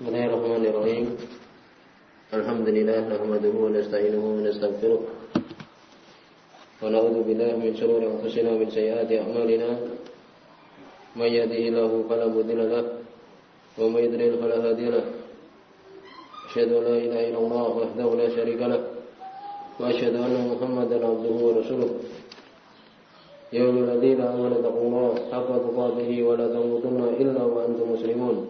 بسم الله الرحمن الرحيم. الحمد لله نحمده ونستعينه ونستغفره. ونعوذ بالله من شرور أنفسنا ومن سيئات أعمالنا. من يهده الله فلا مضل له ومن يضلل فلا هادي له. أشهد أن لا إله إلا الله وحده لا شريك له وأشهد أن محمدا عبده ورسوله. يا أيها الذين آمنوا اتقوا الله حق تقاته ولا تموتن إلا وأنتم مسلمون.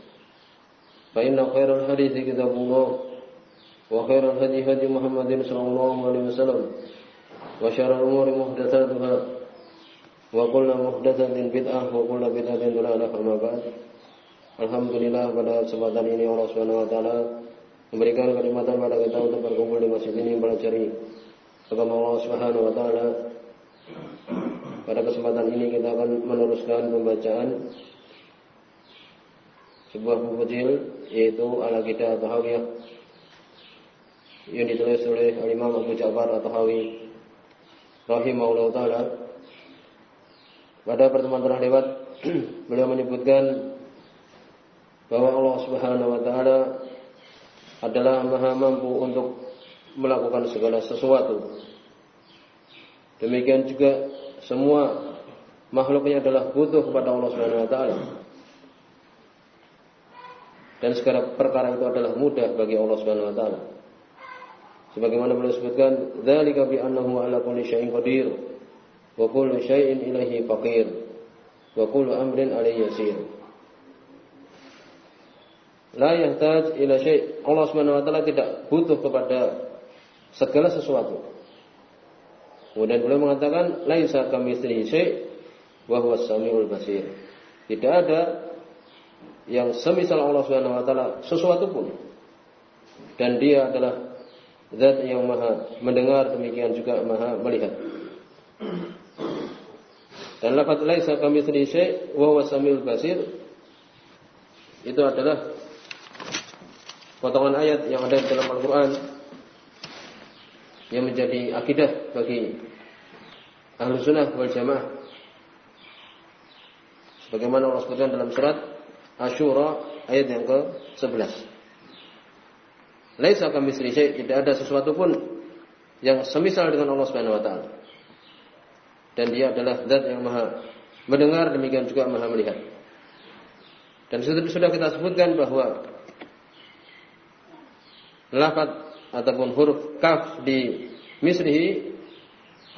فإن خير الحديث كتاب الله وخير الهدي هدي محمد صلى الله عليه وسلم وشر الأمور محدثاتها وكل محدثة بدعة وكل بدعة ضلالة أما بعد Alhamdulillah pada kesempatan ini Allah Subhanahu wa taala memberikan kenikmatan pada kita untuk berkumpul di masjid ini mempelajari agama Allah Subhanahu wa taala. Pada kesempatan ini kita akan meneruskan pembacaan sebuah buku kecil yaitu Al-Aqidah Tahawiyah yang ditulis oleh Imam Abu Ja'far At-Tahawi rahimahullah taala. Pada pertemuan telah lewat beliau menyebutkan bahwa Allah Subhanahu wa taala adalah Maha mampu untuk melakukan segala sesuatu. Demikian juga semua makhluknya adalah butuh kepada Allah Subhanahu wa taala. Dan segala perkara itu adalah mudah bagi Allah Subhanahu wa taala. Sebagaimana beliau sebutkan, "Dzalika bi annahu 'ala kulli syai'in qadir wa kullu syai'in ilaihi faqir wa kullu amrin 'alaihi yasir." La yahtaj ila syai'. Allah Subhanahu wa taala tidak butuh kepada segala sesuatu. Kemudian beliau mengatakan, "Laisa kamitslihi syai' wa huwas samiul basir." Tidak ada yang semisal Allah Subhanahu wa taala sesuatu pun. Dan dia adalah zat yang maha mendengar demikian juga maha melihat. Dan lafaz laisa kamitslihi syai' wa huwas samiul basir itu adalah potongan ayat yang ada di dalam Al-Quran yang menjadi akidah bagi ahlu sunnah wal jamaah sebagaimana Allah sebutkan dalam surat Ashura ayat yang ke-11 Laisa kami syai' tidak ada sesuatu pun yang semisal dengan Allah Subhanahu wa taala. Dan dia adalah zat yang maha mendengar demikian juga maha melihat. Dan sudah kita sebutkan bahwa lafad ataupun huruf kaf di misrihi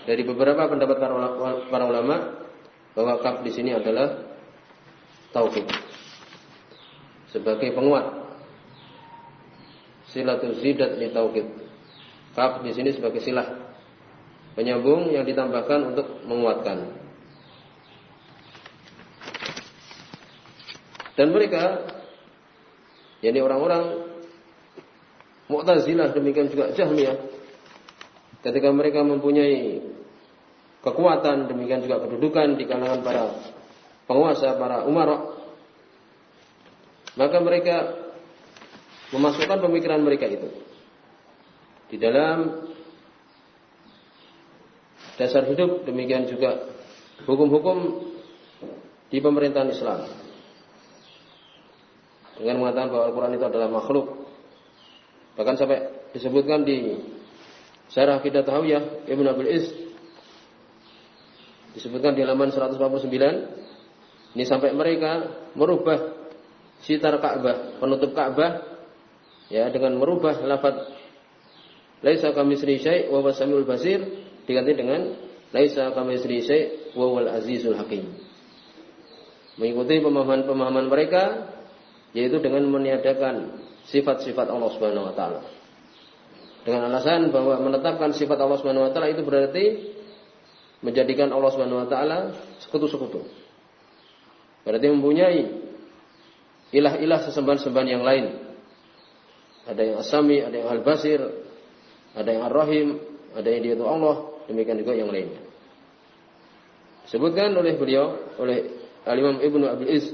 dari beberapa pendapat para ulama bahwa kaf di sini adalah taufik sebagai penguat. Silatul zidat di taukid kaf di sini sebagai silah. Penyambung yang ditambahkan untuk menguatkan. Dan mereka yakni orang-orang Mu'tazilah demikian juga Jahmiyah ketika mereka mempunyai kekuatan demikian juga kedudukan di kalangan para penguasa para umarok maka mereka memasukkan pemikiran mereka itu di dalam dasar hidup demikian juga hukum-hukum di pemerintahan Islam. Dengan mengatakan bahwa Al-Quran itu adalah makhluk. Bahkan sampai disebutkan di Syarah Akidah Tahawiyah Ibn Abil Is disebutkan di halaman 149 ini sampai mereka merubah sitar Ka'bah, penutup Ka'bah ya dengan merubah lafaz laisa kamitsli syai' wa basir diganti dengan laisa kamitsli syai' wa wal azizul hakim. Mengikuti pemahaman-pemahaman mereka yaitu dengan meniadakan sifat-sifat Allah Subhanahu wa taala. Dengan alasan bahwa menetapkan sifat Allah Subhanahu wa taala itu berarti menjadikan Allah Subhanahu wa taala sekutu-sekutu. Berarti mempunyai ilah-ilah sesembahan-sembahan yang lain. Ada yang Asami, ada yang Al-Basir, ada yang Ar-Rahim, ada yang dia itu Allah, demikian juga yang lainnya. Sebutkan oleh beliau, oleh Al-Imam Ibnu Abdul Iz,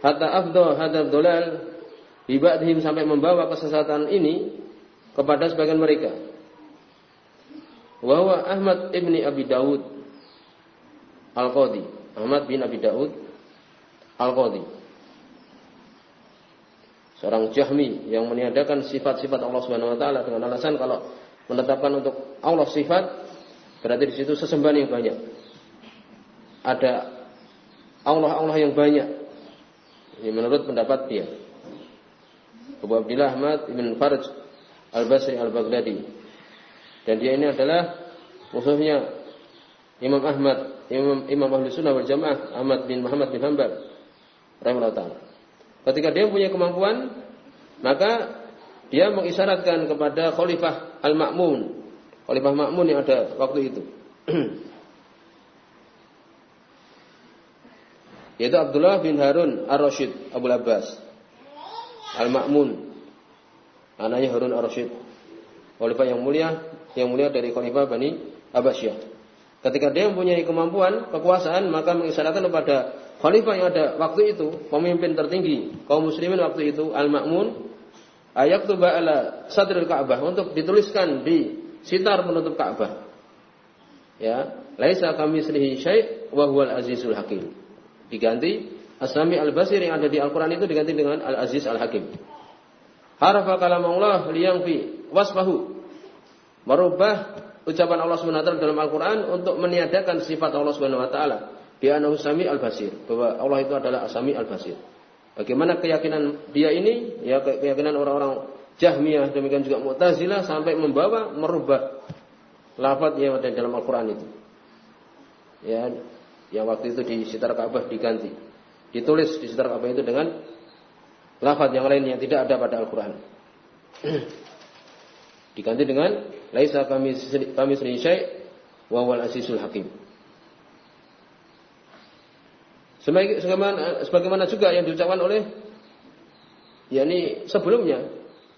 hatta afdha hadab dolal bibadhim sampai membawa kesesatan ini kepada sebagian mereka. Wahwa Ahmad ibni Abi Dawud Al-Qadi. Ahmad bin Abi Dawud Al-Qadi. Seorang Jahmi yang meniadakan sifat-sifat Allah Subhanahu wa taala dengan alasan kalau menetapkan untuk Allah sifat berarti di situ sesembahan yang banyak. Ada Allah-Allah yang banyak. Ini menurut pendapat dia. Abu Abdillah Ahmad ibn Farj Al-Basri Al-Baghdadi. Dan dia ini adalah musuhnya Imam Ahmad, Imam Imam Ahli Sunnah wal Jamaah Ahmad bin Muhammad bin Hanbal rahimahullah Ketika dia punya kemampuan, maka dia mengisyaratkan kepada Khalifah Al-Ma'mun, Khalifah Ma'mun yang ada waktu itu. Yaitu Abdullah bin Harun Ar-Rasyid Abu Abbas. Al-Ma'mun. Anaknya Harun Ar-Rasyid. Khalifah yang mulia, yang mulia dari Khalifah Bani Abbasiyah. Ketika dia mempunyai kemampuan, kekuasaan, maka mengisyaratkan kepada khalifah yang ada waktu itu, pemimpin tertinggi kaum muslimin waktu itu, Al-Ma'mun, ayat tuba ala sadril Ka'bah untuk dituliskan di sitar penutup Ka'bah. Ya, laisa kami selihi syai' wa huwal azizul hakim. Diganti Asami Al-Basir yang ada di Al-Quran itu diganti dengan Al-Aziz Al-Hakim. Harafa kalam Allah liyang fi wasfahu. Merubah ucapan Allah SWT dalam Al-Quran untuk meniadakan sifat Allah SWT. Di anahu sami al-basir. Bahwa Allah itu adalah asami al-basir. Bagaimana keyakinan dia ini? Ya keyakinan orang-orang Jahmiyah demikian juga Mu'tazilah sampai membawa merubah lafaz yang ada dalam Al-Quran itu. Ya, yang waktu itu di sekitar Ka'bah diganti ditulis di sekitar Ka'bah itu dengan lafaz yang lain yang tidak ada pada Al-Quran. Diganti dengan laisa kami kami syai wa wal asisul hakim. Sebagaimana, juga yang diucapkan oleh yakni sebelumnya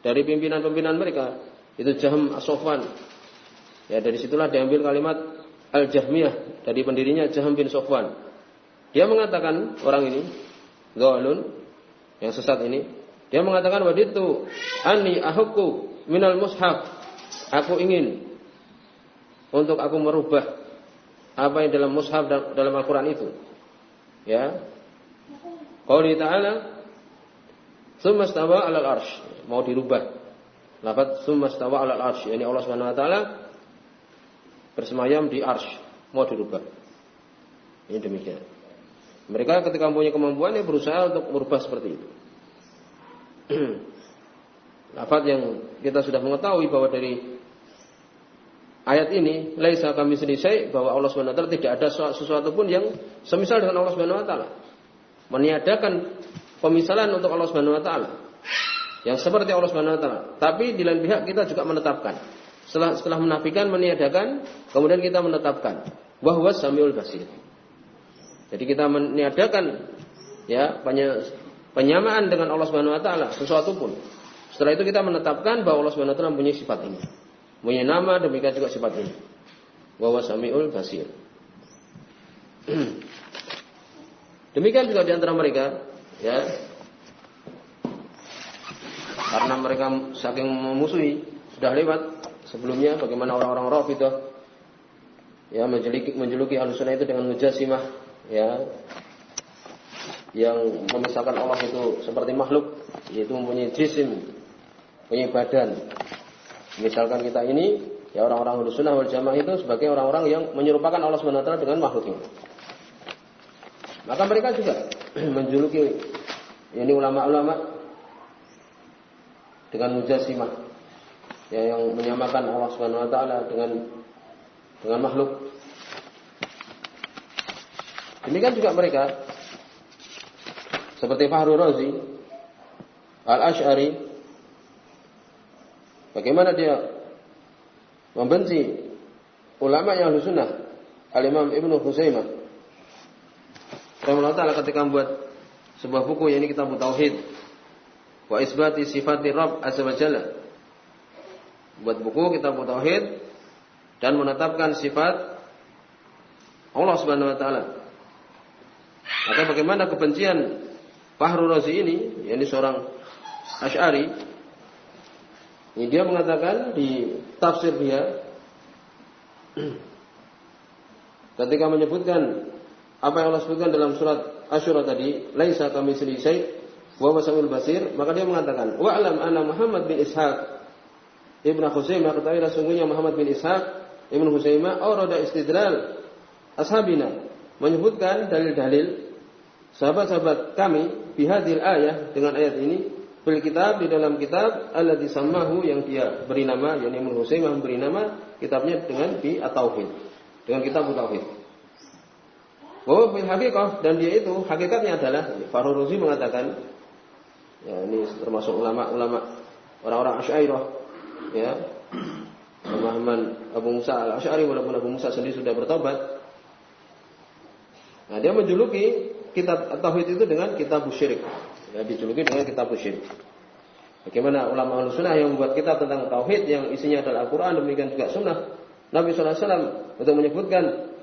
dari pimpinan-pimpinan mereka itu Jahm As-Sofwan. Ya dari situlah diambil kalimat Al-Jahmiyah dari pendirinya Jahm bin Sofwan. Dia mengatakan orang ini Ghalun yang sesat ini dia mengatakan waditu ani ahukku minal mushaf. Aku ingin untuk aku merubah apa yang dalam mushaf dalam Al-Qur'an itu. Ya. Qauli ta'ala Summa stawa 'alal arsh. Mau dirubah. Lafaz summa stawa 'alal arsh. Yani Allah Subhanahu wa taala bersemayam di arsh. Mau dirubah. Ini demikian. Mereka ketika mempunyai kemampuan ya berusaha untuk merubah seperti itu. Lafaz yang kita sudah mengetahui bahwa dari ayat ini laisa kami selisai bahwa Allah Subhanahu wa taala tidak ada sesuatu pun yang semisal dengan Allah Subhanahu wa taala. Meniadakan pemisalan untuk Allah Subhanahu wa taala. Yang seperti Allah Subhanahu wa taala. Tapi di lain pihak kita juga menetapkan. Setelah setelah menafikan, meniadakan, kemudian kita menetapkan bahwa Samiul Basir. Jadi kita meniadakan ya penyamaan dengan Allah Subhanahu wa taala sesuatu pun. Setelah itu kita menetapkan bahwa Allah Subhanahu wa mempunyai sifat ini. Mempunyai nama demikian juga sifat ini. Wa samiul basir. Demikian juga di antara mereka ya karena mereka saking memusuhi sudah lewat sebelumnya bagaimana orang-orang Rafidhah ya menjuluki menjuluki alusunah itu dengan mujasimah ya yang memisahkan Allah itu seperti makhluk yaitu mempunyai jisim punya badan. Misalkan kita ini ya orang-orang sunnah wal jamaah itu sebagai orang-orang yang menyerupakan Allah SWT dengan makhluk ini. Maka mereka juga menjuluki ini ulama-ulama dengan mujasimah ya yang menyamakan Allah Subhanahu wa taala dengan dengan makhluk. Demikian juga mereka seperti Fahru Razi, Al-Ash'ari bagaimana dia membenci ulama yang sunnah Al-Imam Ibnu Husaimah Rahimahullah ketika membuat sebuah buku yang ini kitab tauhid wa isbati sifati Rabb azza wa jalla. Buat buku kitab tauhid dan menetapkan sifat Allah Subhanahu wa taala. Maka bagaimana kebencian Fahru Razi ini, yakni seorang Asy'ari, ini dia mengatakan di tafsir dia ketika menyebutkan apa yang Allah sebutkan dalam surat Asyura tadi, laisa kami syai' wa wasamul basir, maka dia mengatakan, "Wa alam anna Muhammad bin Ishaq Ibnu Khuzaimah ketahuilah sungguhnya Muhammad bin Ishaq Ibnu Khuzaimah aurada istidlal ashabina menyebutkan dalil-dalil sahabat-sahabat kami bihadil ayah dengan ayat ini bil kitab di dalam kitab Allah disamahu yang dia beri nama yang Ibnu Husaimah memberi nama kitabnya dengan di at-tauhid dengan kitab tauhid. Bahwa bil hakikah dan dia itu hakikatnya adalah Faruruzi mengatakan ya ini termasuk ulama-ulama orang-orang Asy'ariyah ya pemahaman Abu Musa al-Asy'ari walaupun Abu Musa sendiri sudah bertobat Nah, dia menjuluki kitab tauhid itu dengan kitab syirik. Ya, dijuluki dengan kitab syirik. Bagaimana ulama sunnah yang membuat kitab tentang tauhid yang isinya adalah Al-Quran demikian juga sunnah Nabi SAW untuk menyebutkan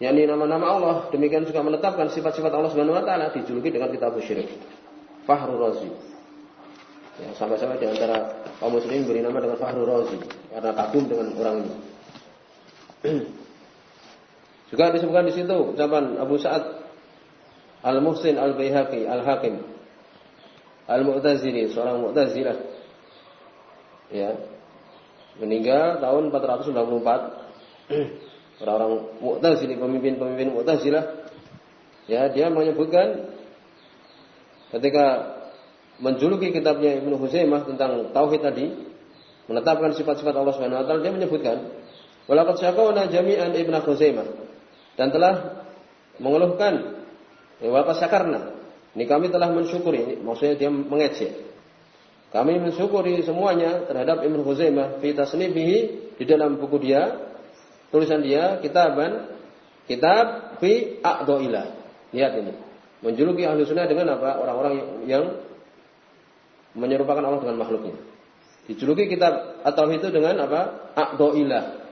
yakni nama-nama Allah demikian juga menetapkan sifat-sifat Allah Subhanahu Wa Taala dijuluki dengan kitab syirik. Fahru Razi. Ya, sampai-sampai di antara kaum muslimin beri nama dengan Fahru Razi karena kagum dengan orang ini. Juga disebutkan di situ ucapan Abu Sa'ad Al-Muhsin Al-Baihaqi Al-Hakim. Al-Mu'tazili seorang Mu'tazilah. Ya. Meninggal tahun 494 orang-orang Mu'tazili pemimpin-pemimpin Mu'tazilah ya dia menyebutkan ketika menjuluki kitabnya Ibnu Huzaimah tentang tauhid tadi menetapkan sifat-sifat Allah Subhanahu wa taala dia menyebutkan walaqad syaqawna jami'an Ibnu Huzaimah. Dan telah mengeluhkan ya walaupun sakarna ini kami telah mensyukuri maksudnya dia mengecek. Kami mensyukuri semuanya terhadap Ibnu Huzaimah fi tasnibihi di dalam buku dia tulisan dia kitaban kitab fi a'dhaila lihat ini. Menjuluki ahli sunnah dengan apa? Orang-orang yang menyerupakan Allah dengan makhluknya. Dijuluki kitab atau itu dengan apa? A'dhaila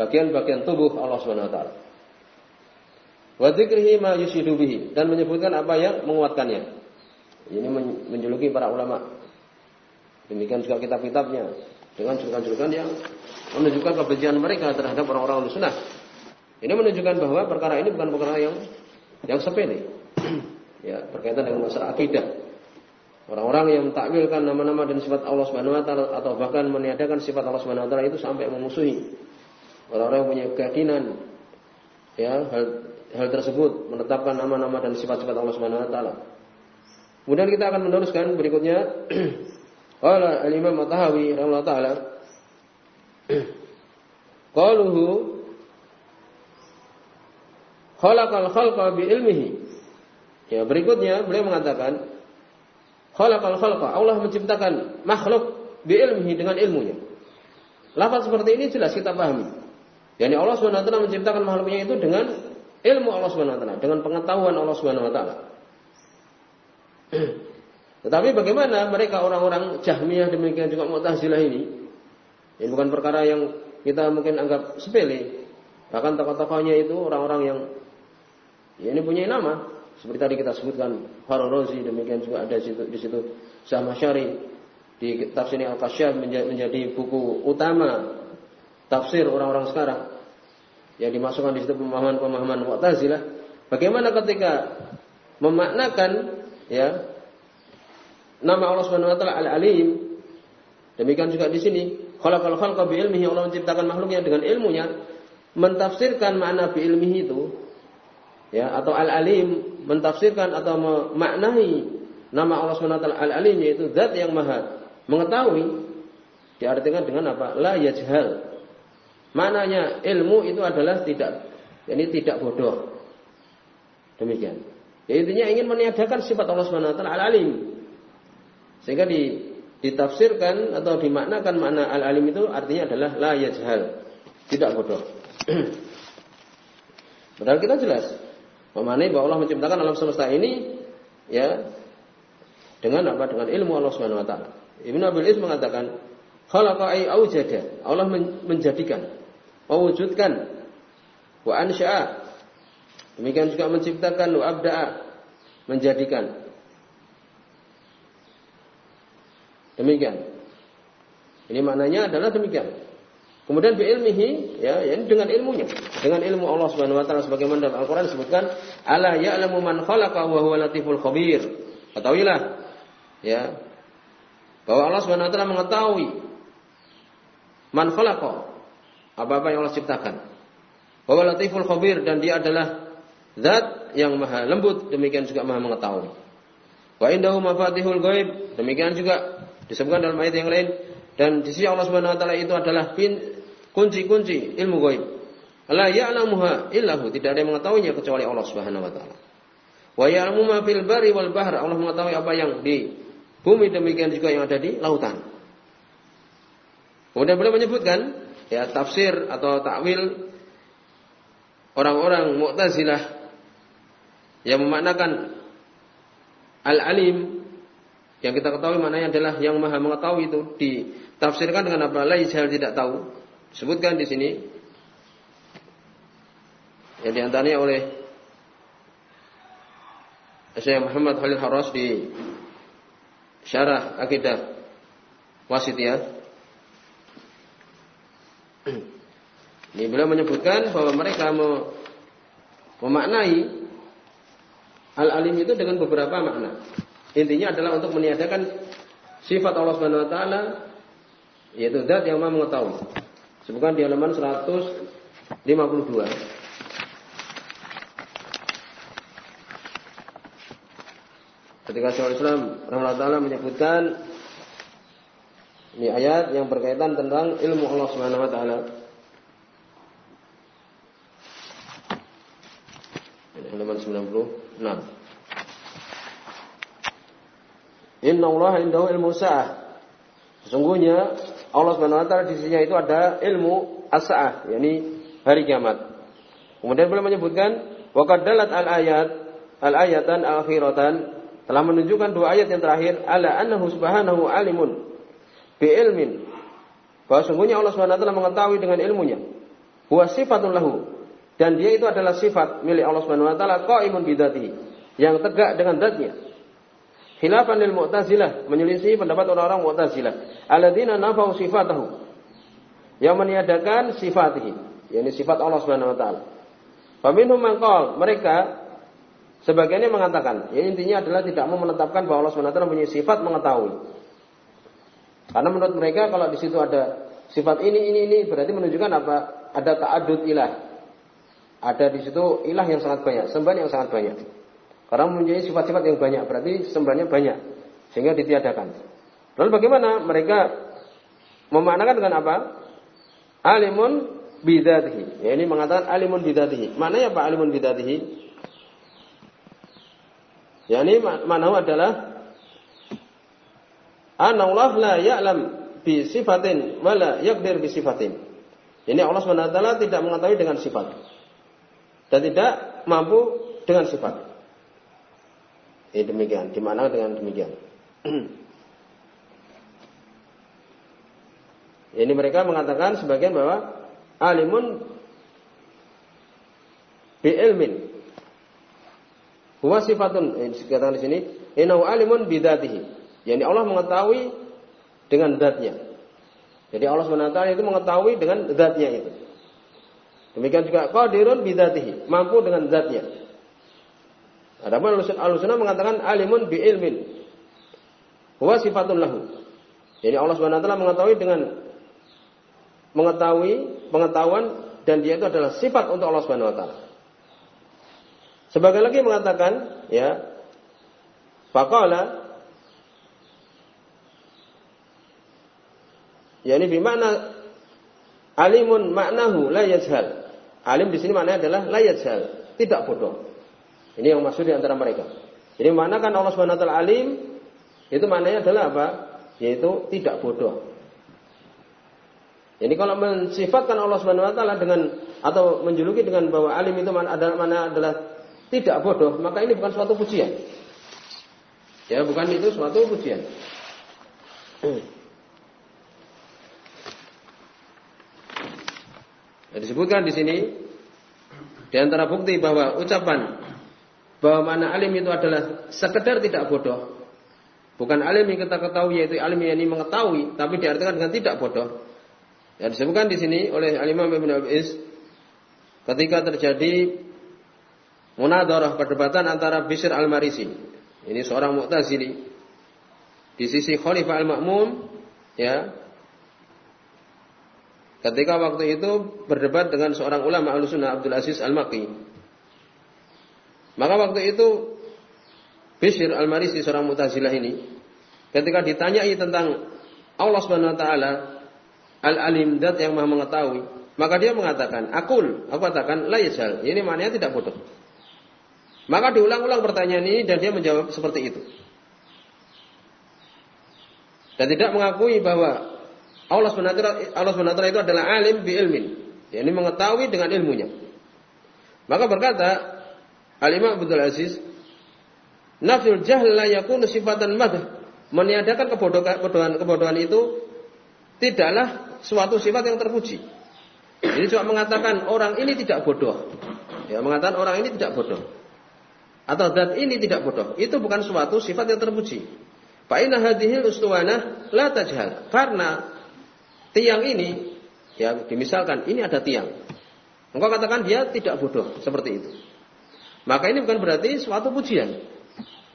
bagian-bagian tubuh Allah Subhanahu wa Wa dzikrihi ma yushidu bihi dan menyebutkan apa yang menguatkannya. Ini menjuluki para ulama. Demikian juga kitab-kitabnya dengan julukan-julukan yang menunjukkan kebencian mereka terhadap orang-orang sunnah. Ini menunjukkan bahwa perkara ini bukan perkara yang yang sepele. ya, berkaitan dengan masalah akidah. Orang-orang yang takwilkan nama-nama dan sifat Allah Subhanahu wa taala atau bahkan meniadakan sifat Allah Subhanahu wa taala itu sampai memusuhi orang-orang yang punya keyakinan ya hal hal tersebut, menetapkan nama-nama dan sifat-sifat Allah Subhanahu wa taala. Kemudian kita akan meneruskan berikutnya Qala al-Imam At-Tahawi rahimahullah taala Qaluhu khalaqal khalqa bi ilmihi. Ya, berikutnya beliau mengatakan khalaqal khalqa, Allah menciptakan makhluk bi ilmihi dengan ilmunya. Lafaz seperti ini jelas kita pahami. Yani Allah taala menciptakan makhluknya itu dengan ilmu Allah Subhanahu wa taala, dengan pengetahuan Allah Subhanahu wa taala. Tetapi bagaimana mereka orang-orang Jahmiyah demikian juga Mu'tazilah ini? Ini bukan perkara yang kita mungkin anggap sepele. Bahkan tokoh-tokohnya itu orang-orang yang ya ini punya nama. Seperti tadi kita sebutkan Farozi demikian juga ada di situ, di situ Syari di tafsir Al-Kasyaf menjadi buku utama tafsir orang-orang sekarang yang dimasukkan di situ pemahaman-pemahaman Mu'tazilah. Bagaimana ketika memaknakan ya nama Allah Subhanahu wa taala Al-Alim. Demikian juga di sini, khalaqal khalqa bi ilmihi Allah menciptakan makhluknya dengan ilmunya, mentafsirkan makna bi ilmihi itu ya atau Al-Alim mentafsirkan atau memaknai nama Allah Subhanahu wa taala Al-Alim yaitu zat yang maha mengetahui diartikan dengan apa? La yajhal Maknanya ilmu itu adalah tidak ini tidak bodoh. Demikian. Ya, intinya ingin meniadakan sifat Allah Subhanahu wa taala al-alim. Sehingga di, ditafsirkan atau dimaknakan makna al-alim itu artinya adalah la yajhal, tidak bodoh. Padahal kita jelas memanai bahwa Allah menciptakan alam semesta ini ya dengan apa? Dengan ilmu Allah Subhanahu wa taala. Ibnu Abil Is mengatakan, khalaqa ay aujada. Allah menjadikan, mewujudkan wa ansya'a. Demikian juga menciptakan wa abda'a, menjadikan. Demikian. Ini maknanya adalah demikian. Kemudian bi ilmihi ya, ya dengan ilmunya, dengan ilmu Allah Subhanahu wa taala sebagaimana dalam Al-Qur'an disebutkan ala ya'lamu man khalaqa wa huwa latiful khabir. Ketahuilah ya bahwa Allah Subhanahu wa taala mengetahui man khalaqa apa-apa yang Allah ciptakan. Wa latiful khabir dan dia adalah zat yang maha lembut demikian juga maha mengetahui. Wa indahu mafatihul ghaib demikian juga disebutkan dalam ayat yang lain dan di sisi Allah Subhanahu wa taala itu adalah kunci-kunci ilmu gaib. La ya'lamuha illahu, tidak ada yang mengetahuinya kecuali Allah Subhanahu wa taala. Wa ya'lamu ma fil bari wal bahr, Allah mengetahui apa yang di bumi demikian juga yang ada di lautan. Kemudian beliau menyebutkan ya tafsir atau takwil orang-orang Mu'tazilah yang memaknakan al-alim yang kita ketahui maknanya adalah yang maha mengetahui itu ditafsirkan dengan apa? La tidak tahu. Sebutkan di sini yang di antaranya oleh Syekh Muhammad Khalil Haras di Syarah Akidah Wasitiyah. Ini beliau menyebutkan bahwa mereka memaknai al-alim itu dengan beberapa makna. Intinya adalah untuk meniadakan sifat Allah Subhanahu wa taala yaitu zat yang Maha mengetahui. Sebutkan di halaman 152. Ketika Syaikhul Islam Rahmatullah Ta'ala menyebutkan ini ayat yang berkaitan tentang ilmu Allah Subhanahu wa taala. Halaman 96. Inna Allah indahu ilmu sa'ah. Sesungguhnya Allah Subhanahu wa taala di sisinya itu ada ilmu as-saah, yakni hari kiamat. Kemudian beliau menyebutkan wa dalat al-ayat al-ayatan al-akhiratan telah menunjukkan dua ayat yang terakhir ala annahu subhanahu alimun bi ilmin bahwa sungguhnya Allah Subhanahu wa taala mengetahui dengan ilmunya. Wa sifatun lahu dan dia itu adalah sifat milik Allah Subhanahu wa taala qaimun bidatihi yang tegak dengan zatnya. Khilafan lil Mu'tazilah, menyelisih pendapat orang-orang Mu'tazilah. Alladzina nafau sifatahu. Yang meniadakan sifatihi, yakni sifat Allah Subhanahu wa taala. Faminhum man mereka sebagiannya mengatakan, ya intinya adalah tidak mau menetapkan bahwa Allah Subhanahu wa taala punya sifat mengetahui. Karena menurut mereka kalau di situ ada sifat ini ini ini berarti menunjukkan apa? Ada ta'adud ilah. Ada di situ ilah yang sangat banyak, sembahan yang sangat banyak. Karena mempunyai sifat-sifat yang banyak, berarti sembahannya banyak. Sehingga ditiadakan. Lalu bagaimana mereka memaknakan dengan apa? Alimun bidatihi. Ya, ini mengatakan alimun bidatihi. Mana ya Pak alimun bidatihi? Ya ini mana adalah Allah la ya'lam bi sifatin wala yaqdir bi sifatin. Ini Allah SWT tidak mengetahui dengan sifat. Dan tidak mampu dengan sifat. Ini demikian, di mana dengan demikian. Ini mereka mengatakan sebagian bahwa alimun bi ilmin. Huwa sifatun, eh, dikatakan di sini, inau alimun bidatihi. Yani Allah mengetahui dengan zatnya. Jadi Allah SWT itu mengetahui dengan zatnya itu. Demikian juga qadirun bidatihi, mampu dengan zatnya. Adapun Ahlussunnah mengatakan alimun bi ilmin. Huwa sifatun lahu. Jadi Allah Subhanahu wa mengetahui dengan mengetahui pengetahuan dan dia itu adalah sifat untuk Allah Subhanahu wa taala. Sebagai lagi mengatakan ya faqala yakni bermakna alimun maknahu la yajhal. Alim di sini maknanya adalah la yajhal, tidak bodoh. Ini yang maksud di antara mereka. Jadi mana kan Allah Subhanahu taala alim itu maknanya adalah apa? Yaitu tidak bodoh. Jadi kalau mensifatkan Allah Subhanahu wa taala dengan atau menjuluki dengan bahwa alim itu mana adalah mana adalah tidak bodoh, maka ini bukan suatu pujian. Ya, bukan itu suatu pujian. Disebutkan di sini di antara bukti bahwa ucapan bahwa mana alim itu adalah sekedar tidak bodoh. Bukan alim yang kita ketahui yaitu alim yang ini mengetahui, tapi diartikan dengan tidak bodoh. Ya disebutkan di sini oleh Al-Imam Ibn Abis ketika terjadi munadarah perdebatan antara Bishr Al-Marisi. Ini seorang Mu'tazili di sisi Khalifah Al-Ma'mun ya ketika waktu itu berdebat dengan seorang ulama Ahlussunnah Abdul Aziz Al-Maqi maka waktu itu Bishr Al-Marisi seorang Mu'tazilah ini ketika ditanyai tentang Allah Subhanahu wa taala Al-Alim dat yang Maha mengetahui, maka dia mengatakan, "Akul," aku katakan, "la yajal." Ini maknanya tidak bodoh. Maka diulang-ulang pertanyaan ini dan dia menjawab seperti itu. Dan tidak mengakui bahwa Allah SWT, Allah SWT itu adalah alim bi ilmin. Ini mengetahui dengan ilmunya. Maka berkata Al-Imam Abdul Aziz, Nafsul jahl la yakunu sifatan madah. Meniadakan kebodohan, kebodohan itu tidaklah suatu sifat yang terpuji. Jadi cuma mengatakan orang ini tidak bodoh. Ya, mengatakan orang ini tidak bodoh. Atau zat ini tidak bodoh. Itu bukan suatu sifat yang terpuji. Fa'inna hadhil ustuwana la tajhal. Karena tiang ini, ya dimisalkan ini ada tiang. Engkau katakan dia tidak bodoh seperti itu. Maka ini bukan berarti suatu pujian.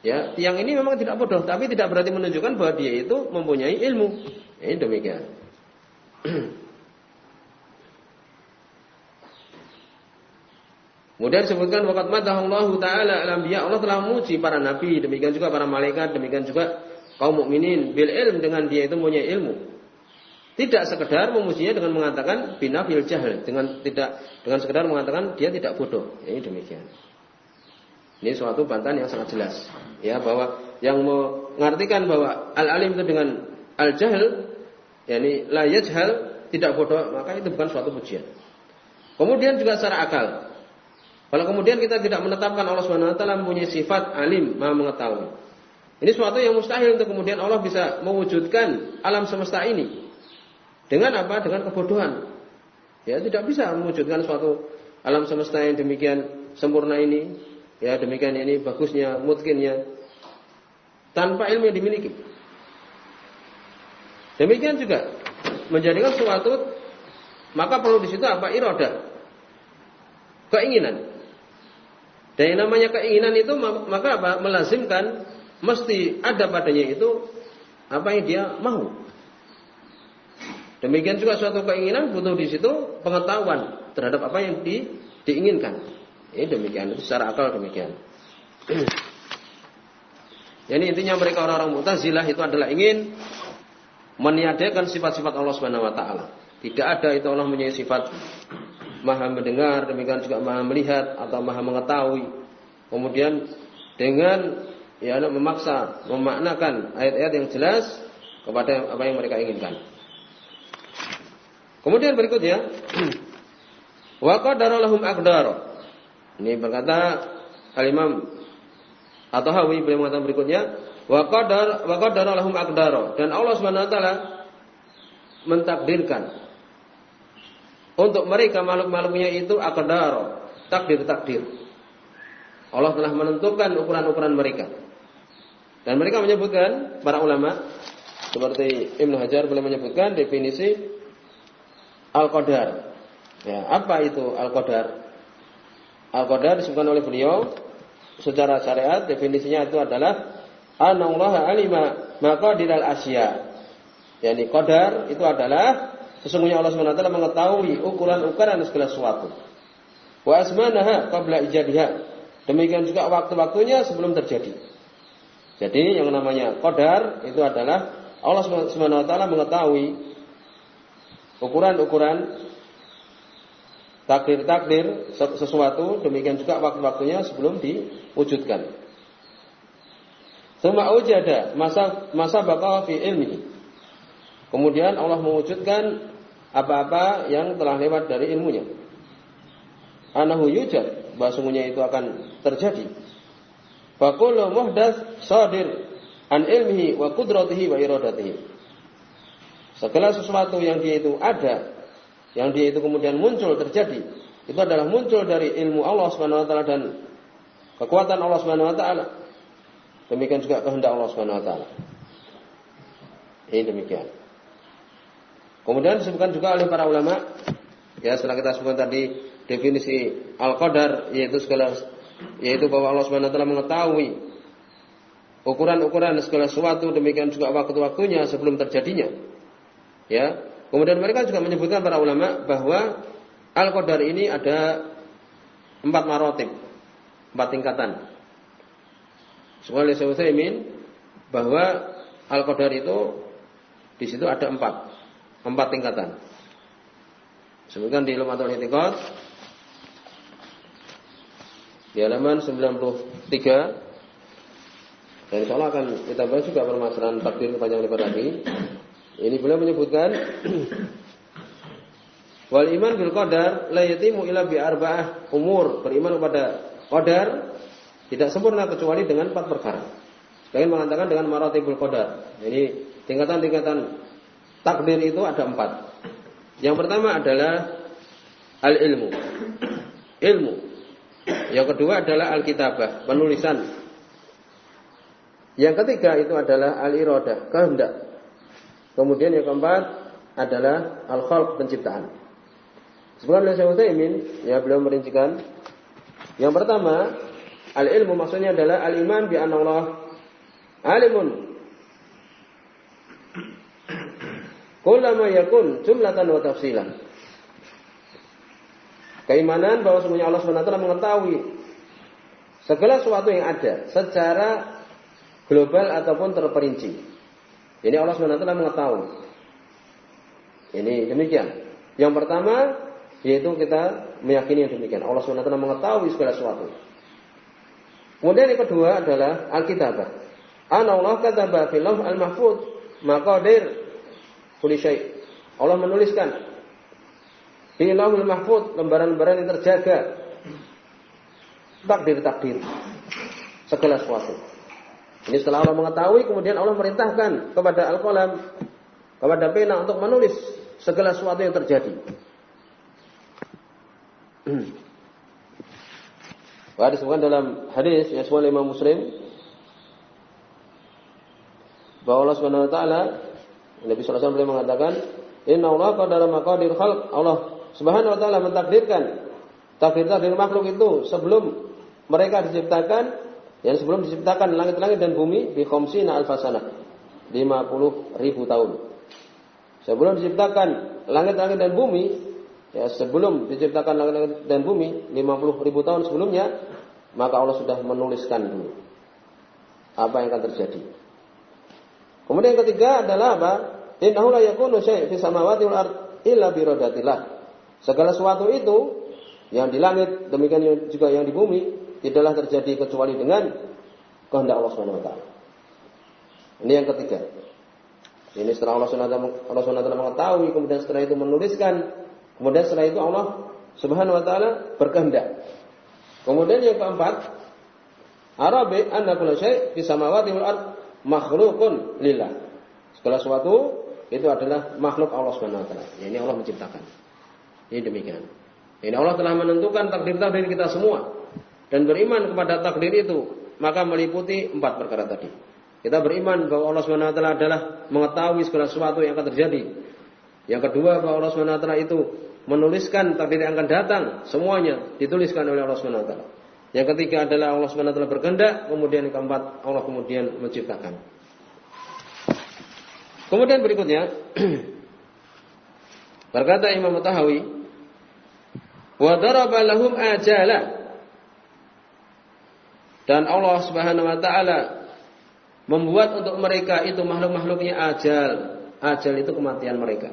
Ya, tiang ini memang tidak bodoh, tapi tidak berarti menunjukkan bahwa dia itu mempunyai ilmu. Ini demikian. Kemudian disebutkan waqat Allah taala alam dia Allah telah memuji para nabi, demikian juga para malaikat, demikian juga kaum mukminin bil ilm dengan dia itu mempunyai ilmu. Tidak sekedar memujinya dengan mengatakan binafil jahil, dengan tidak dengan sekedar mengatakan dia tidak bodoh. Ini demikian. Ini suatu bantahan yang sangat jelas. Ya, bahwa yang mengartikan bahwa al-alim itu dengan al-jahil, yakni la yajhal, tidak bodoh, maka itu bukan suatu pujian. Kemudian juga secara akal. Kalau kemudian kita tidak menetapkan Allah Subhanahu wa taala mempunyai sifat alim, Maha mengetahui. Ini suatu yang mustahil untuk kemudian Allah bisa mewujudkan alam semesta ini. Dengan apa? Dengan kebodohan. Ya, tidak bisa mewujudkan suatu alam semesta yang demikian sempurna ini Ya demikian ini bagusnya, mungkinnya tanpa ilmu yang dimiliki. Demikian juga menjadikan suatu maka perlu di situ apa iroda keinginan. Dan yang namanya keinginan itu maka apa melazimkan mesti ada padanya itu apa yang dia mau. Demikian juga suatu keinginan butuh di situ pengetahuan terhadap apa yang di, diinginkan. Ini demikian, secara akal demikian. Jadi intinya mereka orang-orang Mu'tazilah itu adalah ingin meniadakan sifat-sifat Allah Subhanahu wa taala. Tidak ada itu Allah mempunyai sifat Maha mendengar, demikian juga Maha melihat atau Maha mengetahui. Kemudian dengan ya memaksa memaknakan ayat-ayat yang jelas kepada apa yang mereka inginkan. Kemudian berikutnya wa qadara lahum aqdar ini berkata Al-Imam atau Hawi beliau mengatakan berikutnya, wa qadar wa aqdara dan Allah Subhanahu wa taala mentakdirkan untuk mereka makhluk-makhluknya itu aqdar, takdir-takdir. Allah telah menentukan ukuran-ukuran mereka. Dan mereka menyebutkan para ulama seperti Ibnu Hajar boleh menyebutkan definisi al-qadar. Ya, apa itu al-qadar? Al-Qadar disebutkan oleh beliau secara syariat definisinya itu adalah anallaha alima maqadiral asya. Yani qadar itu adalah sesungguhnya Allah taala mengetahui ukuran-ukuran segala sesuatu. Wa asmanaha qabla ijadiha. Demikian juga waktu-waktunya sebelum terjadi. Jadi yang namanya qadar itu adalah Allah Subhanahu wa taala mengetahui ukuran-ukuran takdir-takdir sesuatu demikian juga waktu-waktunya sebelum diwujudkan. Semua ujada masa masa bakal fi ilmi. Kemudian Allah mewujudkan apa-apa yang telah lewat dari ilmunya. Anahu yujad, bahasungguhnya itu akan terjadi. Fakulu muhdats sadir an ilmihi wa qudratihi wa iradatihi. Segala sesuatu yang dia itu ada, yang dia itu kemudian muncul terjadi, itu adalah muncul dari ilmu Allah Subhanahu wa taala dan kekuatan Allah Subhanahu wa taala. Demikian juga kehendak Allah Subhanahu wa taala. Ini demikian. Kemudian disebutkan juga oleh para ulama ya setelah kita sebutkan tadi definisi al-qadar yaitu segala yaitu bahwa Allah Subhanahu wa taala mengetahui ukuran-ukuran segala sesuatu demikian juga waktu-waktunya sebelum terjadinya. Ya. Kemudian mereka juga menyebutkan para ulama bahwa al-qadar ini ada empat marotib, empat tingkatan. Sebenarnya saya ingin bahwa al-qadar itu di situ ada empat, empat tingkatan. Sebutkan di Lumatul Itiqad di halaman 93 dan insya Allah akan kita bahas juga permasalahan takdir panjang lebar tadi. Ini beliau menyebutkan wal iman bil qadar la yatimu illa bi arba'ah umur. Beriman kepada qadar tidak sempurna kecuali dengan empat perkara. Sebagian mengatakan dengan maratibul qadar. Jadi tingkatan-tingkatan takdir itu ada empat. Yang pertama adalah al ilmu. Ilmu. Yang kedua adalah al kitabah, penulisan yang ketiga itu adalah al-iradah, kehendak. Kemudian yang keempat adalah al-khalq, penciptaan. Sebelum oleh Syekh ya beliau merincikan. Yang pertama, al-ilmu maksudnya adalah al-iman bi Allah alimun. Kullama yakun jumlatan wa tafsilan. Keimanan bahwa semuanya Allah SWT mengetahui segala sesuatu yang ada secara global ataupun terperinci. Ini Allah SWT mengetahui. Ini demikian. Yang pertama yaitu kita meyakini yang demikian. Allah SWT mengetahui segala sesuatu. Kemudian yang kedua adalah Alkitabah. An Allah kataba fil al-mahfud maqadir kulli. Allah menuliskan di lauhul mahfud lembaran-lembaran yang terjaga takdir-takdir segala sesuatu. Ini setelah Allah mengetahui, kemudian Allah merintahkan kepada Al-Qalam, kepada pena untuk menulis segala sesuatu yang terjadi. Wah disebutkan dalam hadis yang semua lima Muslim bahwa Allah Subhanahu wa taala Nabi sallallahu alaihi wasallam mengatakan, "Inna Allah qadara maqadir khalq." Allah Subhanahu wa taala mentakdirkan takdir-takdir makhluk itu sebelum mereka diciptakan yang sebelum diciptakan langit-langit dan bumi di khamsina alfasana 50 ribu tahun. Sebelum diciptakan langit-langit dan bumi, ya sebelum diciptakan langit-langit dan bumi 50 ribu tahun sebelumnya, maka Allah sudah menuliskan dulu apa yang akan terjadi. Kemudian yang ketiga adalah apa? Innahu la yakunu syai' fi samawati wal ard illa bi Segala sesuatu itu yang di langit demikian juga yang di bumi tidaklah terjadi kecuali dengan kehendak Allah Subhanahu wa taala. Ini yang ketiga. Ini setelah Allah Subhanahu wa taala mengetahui kemudian setelah itu menuliskan, kemudian setelah itu Allah Subhanahu wa taala berkehendak. Kemudian yang keempat, Arabi anna kullu syai' fi samawati wal ard makhluqun lillah. Segala sesuatu itu adalah makhluk Allah Subhanahu wa taala. Ini Allah menciptakan. Ini demikian. Ini Allah telah menentukan takdir-takdir kita semua dan beriman kepada takdir itu, maka meliputi empat perkara tadi. Kita beriman bahwa Allah SWT adalah mengetahui segala sesuatu yang akan terjadi. Yang kedua bahwa Allah SWT itu menuliskan takdir yang akan datang, semuanya dituliskan oleh Allah SWT. Yang ketiga adalah Allah SWT berkehendak, kemudian yang keempat Allah kemudian menciptakan. Kemudian berikutnya berkata Imam Tahawi, wa daraba lahum ajala dan Allah Subhanahu wa taala membuat untuk mereka itu makhluk-makhluknya ajal. Ajal itu kematian mereka.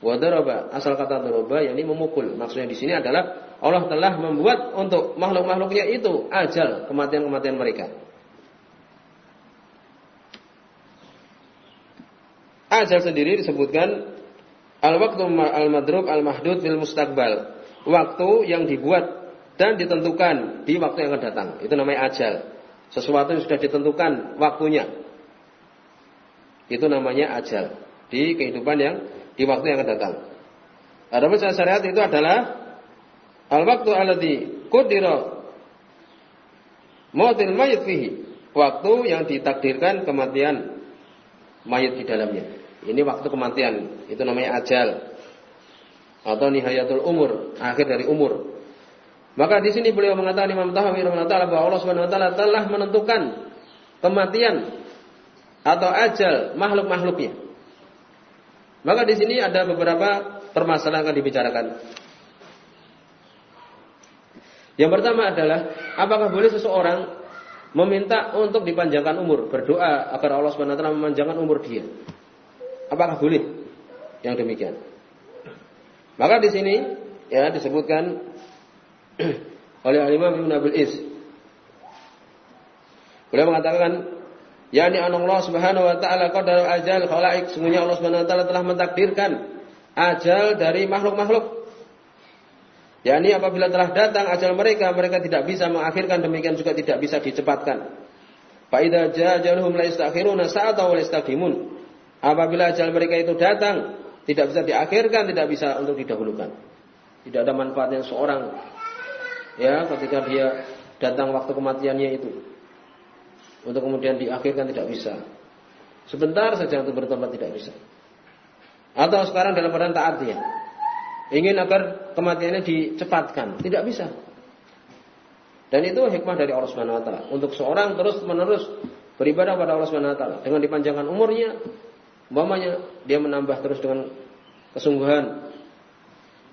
Wadaraba asal kata daraba yakni memukul. Maksudnya di sini adalah Allah telah membuat untuk makhluk-makhluknya itu ajal kematian-kematian mereka. Ajal sendiri disebutkan al-waktu al-madrub al-mahdud fil mustaqbal. Waktu yang dibuat dan ditentukan di waktu yang akan datang. Itu namanya ajal. sesuatu yang sudah ditentukan waktunya. Itu namanya ajal di kehidupan yang di waktu yang akan datang. Adapun syariat itu adalah al-waktu alladhi qudira mautil mayit fihi. Waktu yang ditakdirkan kematian mayit di dalamnya. Ini waktu kematian, itu namanya ajal. Atau nihayatul umur, akhir dari umur. Maka di sini beliau mengatakan Imam Tahawi rahimahullah bahwa Allah Subhanahu wa taala telah menentukan kematian atau ajal makhluk-makhluknya. Maka di sini ada beberapa permasalahan yang dibicarakan. Yang pertama adalah apakah boleh seseorang meminta untuk dipanjangkan umur, berdoa agar Allah Subhanahu wa taala memanjangkan umur dia. Apakah boleh yang demikian? Maka di sini ya disebutkan oleh Imam Ibn Abil Is. Beliau mengatakan yakni Allah Subhanahu wa taala qadar ajal khalaik sungguhnya Allah Subhanahu wa taala telah mentakdirkan ajal dari makhluk-makhluk. Yakni apabila telah datang ajal mereka mereka tidak bisa mengakhirkan demikian juga tidak bisa dicepatkan. Fa idza jajaluhum la yastakhiruna sa'ata wa yastaqdimun. Apabila ajal mereka itu datang tidak bisa diakhirkan tidak bisa untuk didahulukan. Tidak ada manfaatnya seorang ya ketika dia datang waktu kematiannya itu untuk kemudian diakhirkan tidak bisa. Sebentar saja untuk bertobat tidak bisa. Atau sekarang dalam keadaan taat dia. Ingin agar kematiannya dicepatkan, tidak bisa. Dan itu hikmah dari Allah Subhanahu wa taala. Untuk seorang terus-menerus beribadah pada Allah Subhanahu wa taala dengan dipanjangkan umurnya, umpamanya dia menambah terus dengan kesungguhan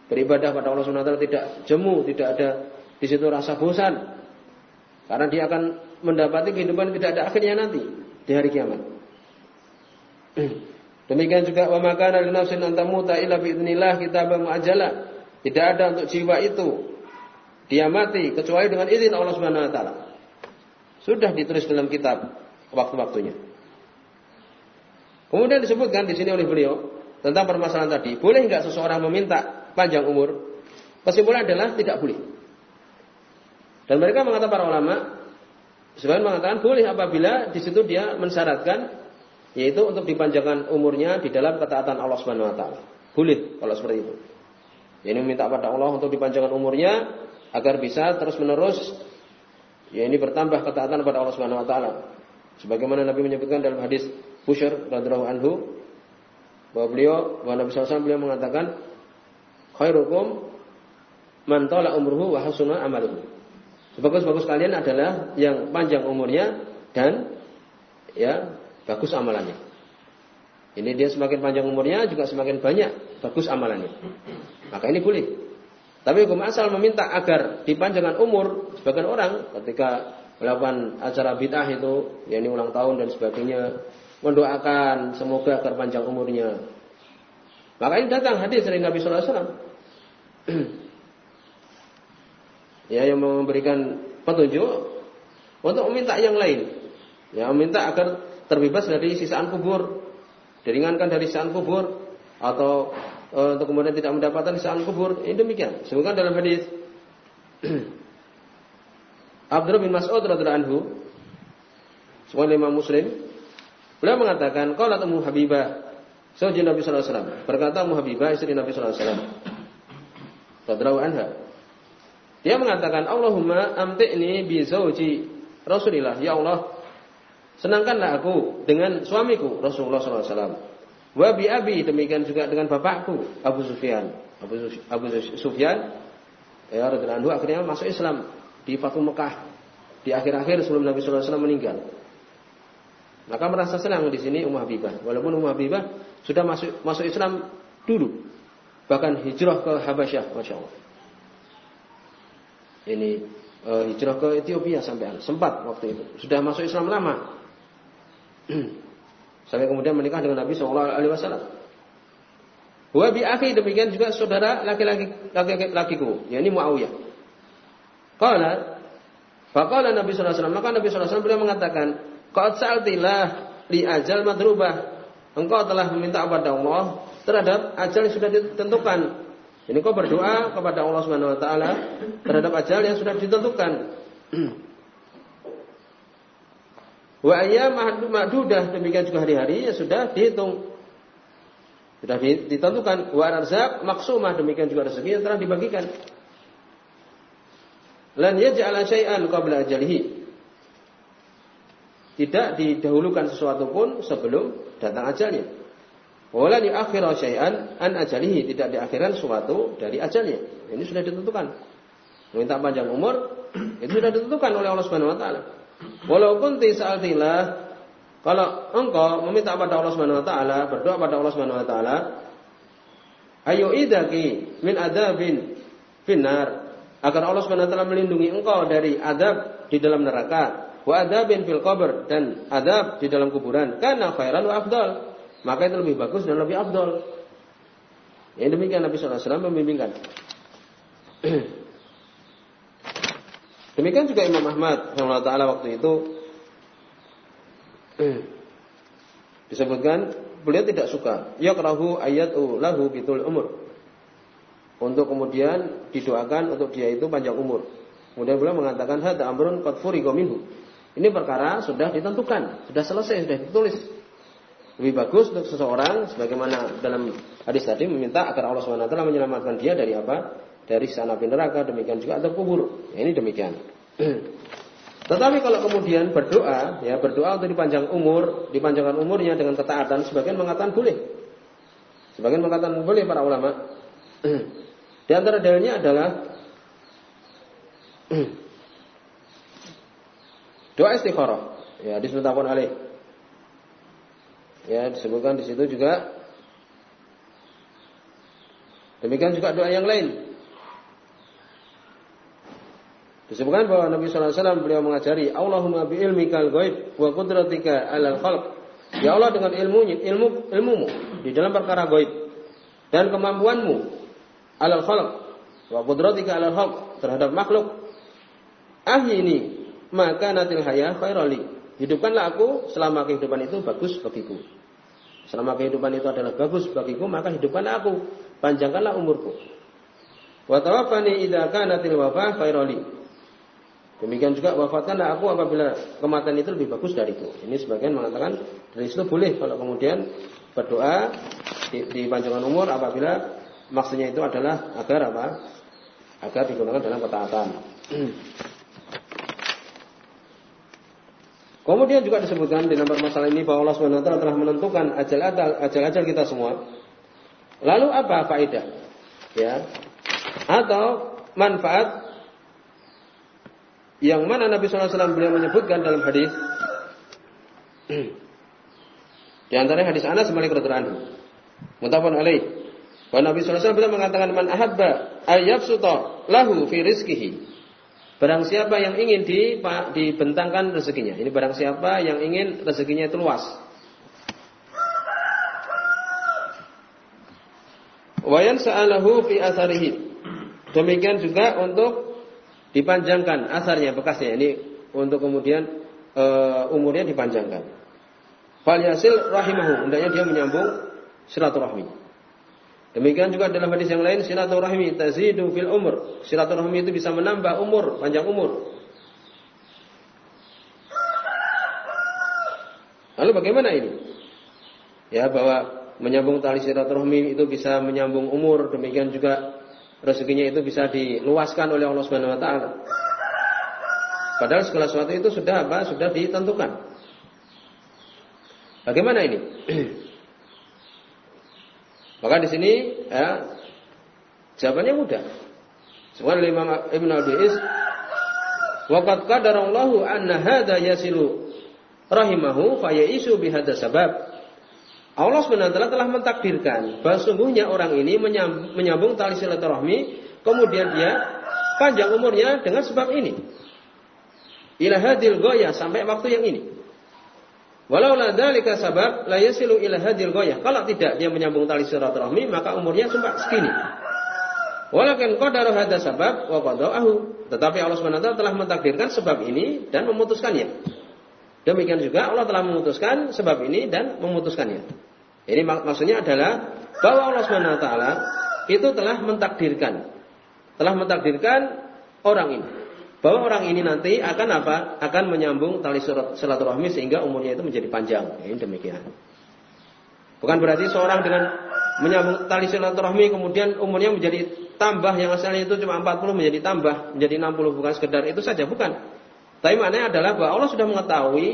beribadah pada Allah Subhanahu wa taala tidak jemu, tidak ada di situ rasa bosan. Karena dia akan mendapati kehidupan tidak ada akhirnya nanti di hari kiamat. Demikian juga wa makana li nafsin an tamuta illa bi idznillah kitaban. Tidak ada untuk jiwa itu dia mati kecuali dengan izin Allah Subhanahu wa taala. Sudah ditulis dalam kitab waktu-waktunya. Kemudian disebutkan di sini oleh beliau tentang permasalahan tadi, boleh enggak seseorang meminta panjang umur? Kesimpulan adalah tidak boleh. Dan mereka mengatakan para ulama, Sebagian mengatakan boleh apabila di situ dia mensyaratkan yaitu untuk dipanjangkan umurnya di dalam ketaatan Allah Subhanahu wa taala. Boleh kalau seperti itu. Ya, ini meminta pada Allah untuk dipanjangkan umurnya agar bisa terus-menerus ya ini bertambah ketaatan pada Allah Subhanahu wa taala. Sebagaimana Nabi menyebutkan dalam hadis Bushr radhiyallahu anhu bahwa beliau bahwa Nabi SAW beliau mengatakan khairukum man tala umruhu wa hasuna amaluhu. Sebagus-bagus kalian adalah yang panjang umurnya dan ya bagus amalannya. Ini dia semakin panjang umurnya juga semakin banyak bagus amalannya. Maka ini boleh. Tapi hukum asal meminta agar dipanjangkan umur sebagian orang ketika melakukan acara bid'ah itu, ya ini ulang tahun dan sebagainya, mendoakan semoga agar panjang umurnya. Maka ini datang hadis dari Nabi Sallallahu Alaihi Wasallam. ya yang memberikan petunjuk untuk meminta yang lain. Ya, meminta agar terbebas dari sisaan kubur, diringankan dari sisaan kubur atau e, untuk kemudian tidak mendapatkan sisaan kubur. Ini demikian. Sebutkan dalam hadis Abdullah bin Mas'ud radhiyallahu anhu sebagai Imam Muslim beliau mengatakan qalat Ummu Habibah Saujin Nabi sallallahu alaihi wasallam berkata Ummu Habibah istri Nabi sallallahu alaihi wasallam radhiyallahu anha dia mengatakan, Allahumma amti'ni bi zauji Rasulillah. Ya Allah, senangkanlah aku dengan suamiku Rasulullah SAW. Wa bi abi demikian juga dengan bapakku Abu Sufyan. Abu, Abu Sufyan ya radhiyallahu akhirnya masuk Islam di Fatu Mekah di akhir-akhir sebelum Nabi SAW meninggal. Maka merasa senang di sini Ummu Habibah. Walaupun Ummu Habibah sudah masuk masuk Islam dulu. Bahkan hijrah ke Habasyah, Masya Allah ini e, hijrah ke Ethiopia sampai sempat waktu itu sudah masuk Islam lama sampai kemudian menikah dengan Nabi Shallallahu Alaihi Wasallam. Wa akhi demikian juga saudara laki-laki laki-lakiku, yakni Muawiyah. Qala Faqala Nabi sallallahu alaihi wasallam, maka Nabi sallallahu alaihi wasallam beliau mengatakan, "Qad sa'altillah li ajal madrubah." Engkau telah meminta kepada Allah terhadap ajal yang sudah ditentukan. Ini kau berdoa kepada Allah Subhanahu wa taala terhadap ajal yang sudah ditentukan. Wa ayyam ma'dudah demikian juga hari-hari ya sudah dihitung. Sudah ditentukan wa arzak maksumah demikian juga rezeki yang telah dibagikan. Lan yaj'ala syai'an qabla ajalihi. Tidak didahulukan sesuatu pun sebelum datang ajalnya. Wala diakhirah syai'an an ajalihi, tidak diakhirkan sesuatu dari ajalnya. Ini sudah ditentukan. Minta panjang umur itu sudah ditentukan oleh Allah Subhanahu wa taala. Walau kunti sa'atillah kalau engkau meminta pada Allah Subhanahu wa taala, berdoa pada Allah Subhanahu wa taala, ayo idaki min adabin finnar agar Allah Subhanahu wa taala melindungi engkau dari adab di dalam neraka, wa adabin fil qabr dan adab di dalam kuburan, karena khairan wa afdal. Maka itu lebih bagus dan lebih afdal. Yang demikian Nabi wasallam membimbingkan. Demikian juga Imam Ahmad Allah taala waktu itu disebutkan beliau tidak suka yakrahu ayatu lahu bitul umur. Untuk kemudian didoakan untuk dia itu panjang umur. Kemudian beliau mengatakan hadza amrun qad furiqa. Ini perkara sudah ditentukan, sudah selesai, sudah ditulis. Lebih bagus untuk seseorang sebagaimana dalam hadis tadi meminta agar Allah SWT menyelamatkan dia dari apa? dari sana api neraka, demikian juga atau kubur. Ya, ini demikian. Tetapi kalau kemudian berdoa, ya berdoa untuk dipanjang umur, dipanjangkan umurnya dengan ketaatan, sebagian mengatakan boleh. Sebagian mengatakan boleh para ulama. Di antara dalilnya adalah doa istikharah. Ya, disebutkan oleh Ya, disebutkan di situ juga Demikian juga doa yang lain. Disebutkan bahwa Nabi Sallallahu Alaihi Wasallam beliau mengajari Allahumma bi ilmikal ghaib wa qudratika alal khalq. Ya Allah dengan ilmunya, ilmu ilmumu di dalam perkara gaib dan kemampuanmu alal khalq wa qudratika alal khalq terhadap makhluk. ini maka natil haya khairali. Hidupkanlah aku selama kehidupan itu bagus bagiku. Selama kehidupan itu adalah bagus bagiku, maka hidupkanlah aku, panjangkanlah umurku. Wa tawaffani idza kanatil wafa khairali. Demikian juga wafatkanlah aku apabila kematian itu lebih bagus dari itu. Ini sebagian mengatakan dari situ boleh kalau kemudian berdoa di, di panjangan umur apabila maksudnya itu adalah agar apa? Agar digunakan dalam ketaatan. Kemudian juga disebutkan di nomor masalah ini bahwa Allah SWT telah menentukan ajal-ajal kita semua. Lalu apa faedah? Ya. Atau manfaat yang mana Nabi SAW beliau menyebutkan dalam hadis di antara hadis Anas Malik radhiyallahu Mutafan alaih. Bahwa Nabi SAW beliau mengatakan man ahabba ayyabsuta lahu fi rizkihi. Barang siapa yang ingin dibentangkan rezekinya. Ini barang siapa yang ingin rezekinya itu luas. Wayan sa'alahu fi asarihi. Demikian juga untuk dipanjangkan asarnya bekasnya ini untuk kemudian e, umurnya dipanjangkan. Fal yasil rahimahu, hendaknya dia menyambung silaturahmi. Demikian juga dalam hadis yang lain silaturahmi tazidu fil umur. Silaturahmi itu bisa menambah umur, panjang umur. Lalu bagaimana ini? Ya bahwa menyambung tali silaturahmi itu bisa menyambung umur, demikian juga rezekinya itu bisa diluaskan oleh Allah Subhanahu wa taala. Padahal segala sesuatu itu sudah apa? Sudah ditentukan. Bagaimana ini? Maka di sini ya, jawabannya mudah. Sebenarnya Imam Ibn Al-Is Waqad qadarallahu anna hadha yasilu rahimahu faya'isu bihadza sabab. Allah SWT telah mentakdirkan bahwa sungguhnya orang ini menyambung tali silaturahmi, kemudian dia panjang umurnya dengan sebab ini. Ila hadil goyah sampai waktu yang ini. Walau la dalika sabab la yasilu ila hadil goyah. Kalau tidak dia menyambung tali silaturahmi, maka umurnya cuma segini. Walakin qadara hadza sabab wa qada'ahu. Tetapi Allah SWT telah mentakdirkan sebab ini dan memutuskannya. Demikian juga Allah telah memutuskan sebab ini dan memutuskannya. Ini mak maksudnya adalah bahwa Allah taala itu telah mentakdirkan telah mentakdirkan orang ini bahwa orang ini nanti akan apa? Akan menyambung tali silaturahmi sehingga umurnya itu menjadi panjang. Ya, ini demikian. Bukan berarti seorang dengan menyambung tali silaturahmi kemudian umurnya menjadi tambah yang asalnya itu cuma 40 menjadi tambah menjadi 60 bukan sekedar itu saja bukan. Tapi maknanya adalah bahwa Allah sudah mengetahui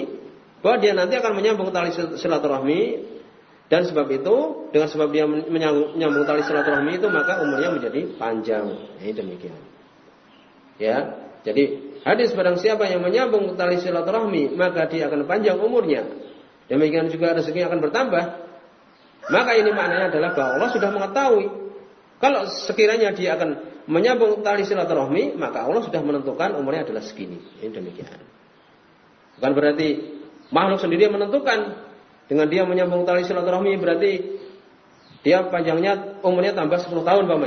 bahwa dia nanti akan menyambung tali silaturahmi dan sebab itu dengan sebab dia menyambung, tali silaturahmi itu maka umurnya menjadi panjang. Ini demikian. Ya, jadi hadis barang siapa yang menyambung tali silaturahmi maka dia akan panjang umurnya. Demikian juga rezeki akan bertambah. Maka ini maknanya adalah bahwa Allah sudah mengetahui kalau sekiranya dia akan menyambung tali silaturahmi maka Allah sudah menentukan umurnya adalah segini. Ini demikian. Bukan berarti makhluk sendiri yang menentukan dengan dia menyambung tali silaturahmi berarti dia panjangnya umurnya tambah 10 tahun Pak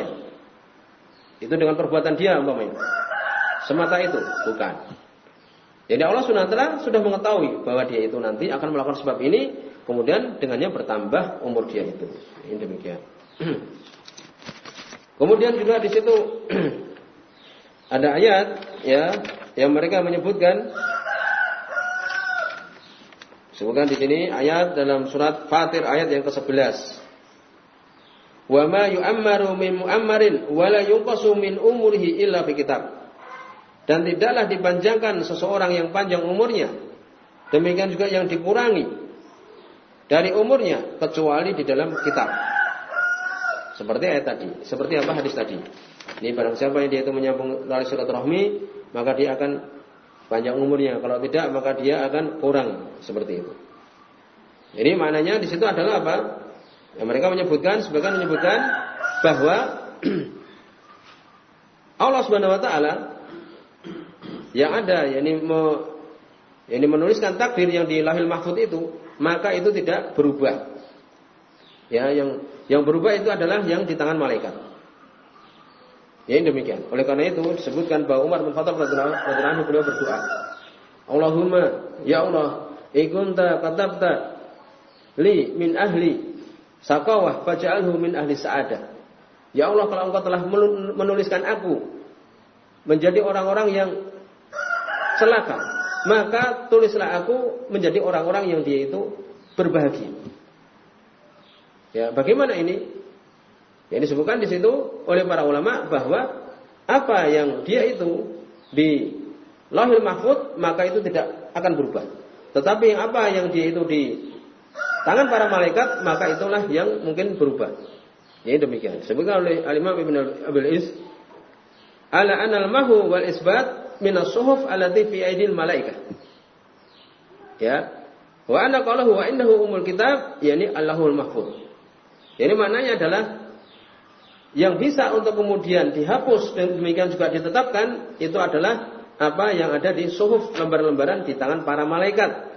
Itu dengan perbuatan dia Pak Semata itu, bukan. Jadi Allah SWT sudah mengetahui bahwa dia itu nanti akan melakukan sebab ini, kemudian dengannya bertambah umur dia itu. Ini demikian. kemudian juga di situ ada ayat ya yang mereka menyebutkan Sebutkan di sini ayat dalam surat Fatir ayat yang ke-11. Wa ma yu'ammaru min mu'ammarin wa la yunqasu min umurihi illa fi kitab. Dan tidaklah dipanjangkan seseorang yang panjang umurnya. Demikian juga yang dikurangi dari umurnya kecuali di dalam kitab. Seperti ayat tadi. Seperti apa hadis tadi. Ini barang siapa yang dia itu menyambung tali silaturahmi, maka dia akan panjang umurnya. Kalau tidak, maka dia akan kurang seperti itu. Jadi maknanya di situ adalah apa? Ya, mereka menyebutkan, sebagian menyebutkan bahwa Allah Subhanahu Wa Taala yang ada yakni me, yakni menuliskan takdir yang di lahil mahfud itu maka itu tidak berubah. Ya yang yang berubah itu adalah yang di tangan malaikat. Ya ini demikian. Oleh karena itu disebutkan bahwa Umar bin Khattab radhiyallahu beliau berdoa. Allahumma ya Allah ikunta katabta li min ahli sakawah faj'alhu min ahli sa'adah. Ya Allah kalau engkau telah menuliskan aku menjadi orang-orang yang celaka, maka tulislah aku menjadi orang-orang yang dia itu berbahagia. Ya, bagaimana ini? Ya disebutkan di situ oleh para ulama bahwa apa yang dia itu di lahir mahfud maka itu tidak akan berubah. Tetapi yang apa yang dia itu di tangan para malaikat maka itulah yang mungkin berubah. Ini demikian. Sebutkan oleh Al-Imam Ibn Abil Is ala anal mahu wal isbat minas suhuf allati fi aidil malaikah. Ya. Wa anna qalahu wa innahu umul kitab yakni Allahul mahfuz. Jadi maknanya adalah yang bisa untuk kemudian dihapus dan demikian juga ditetapkan itu adalah apa yang ada di suhuf lembar-lembaran di tangan para malaikat.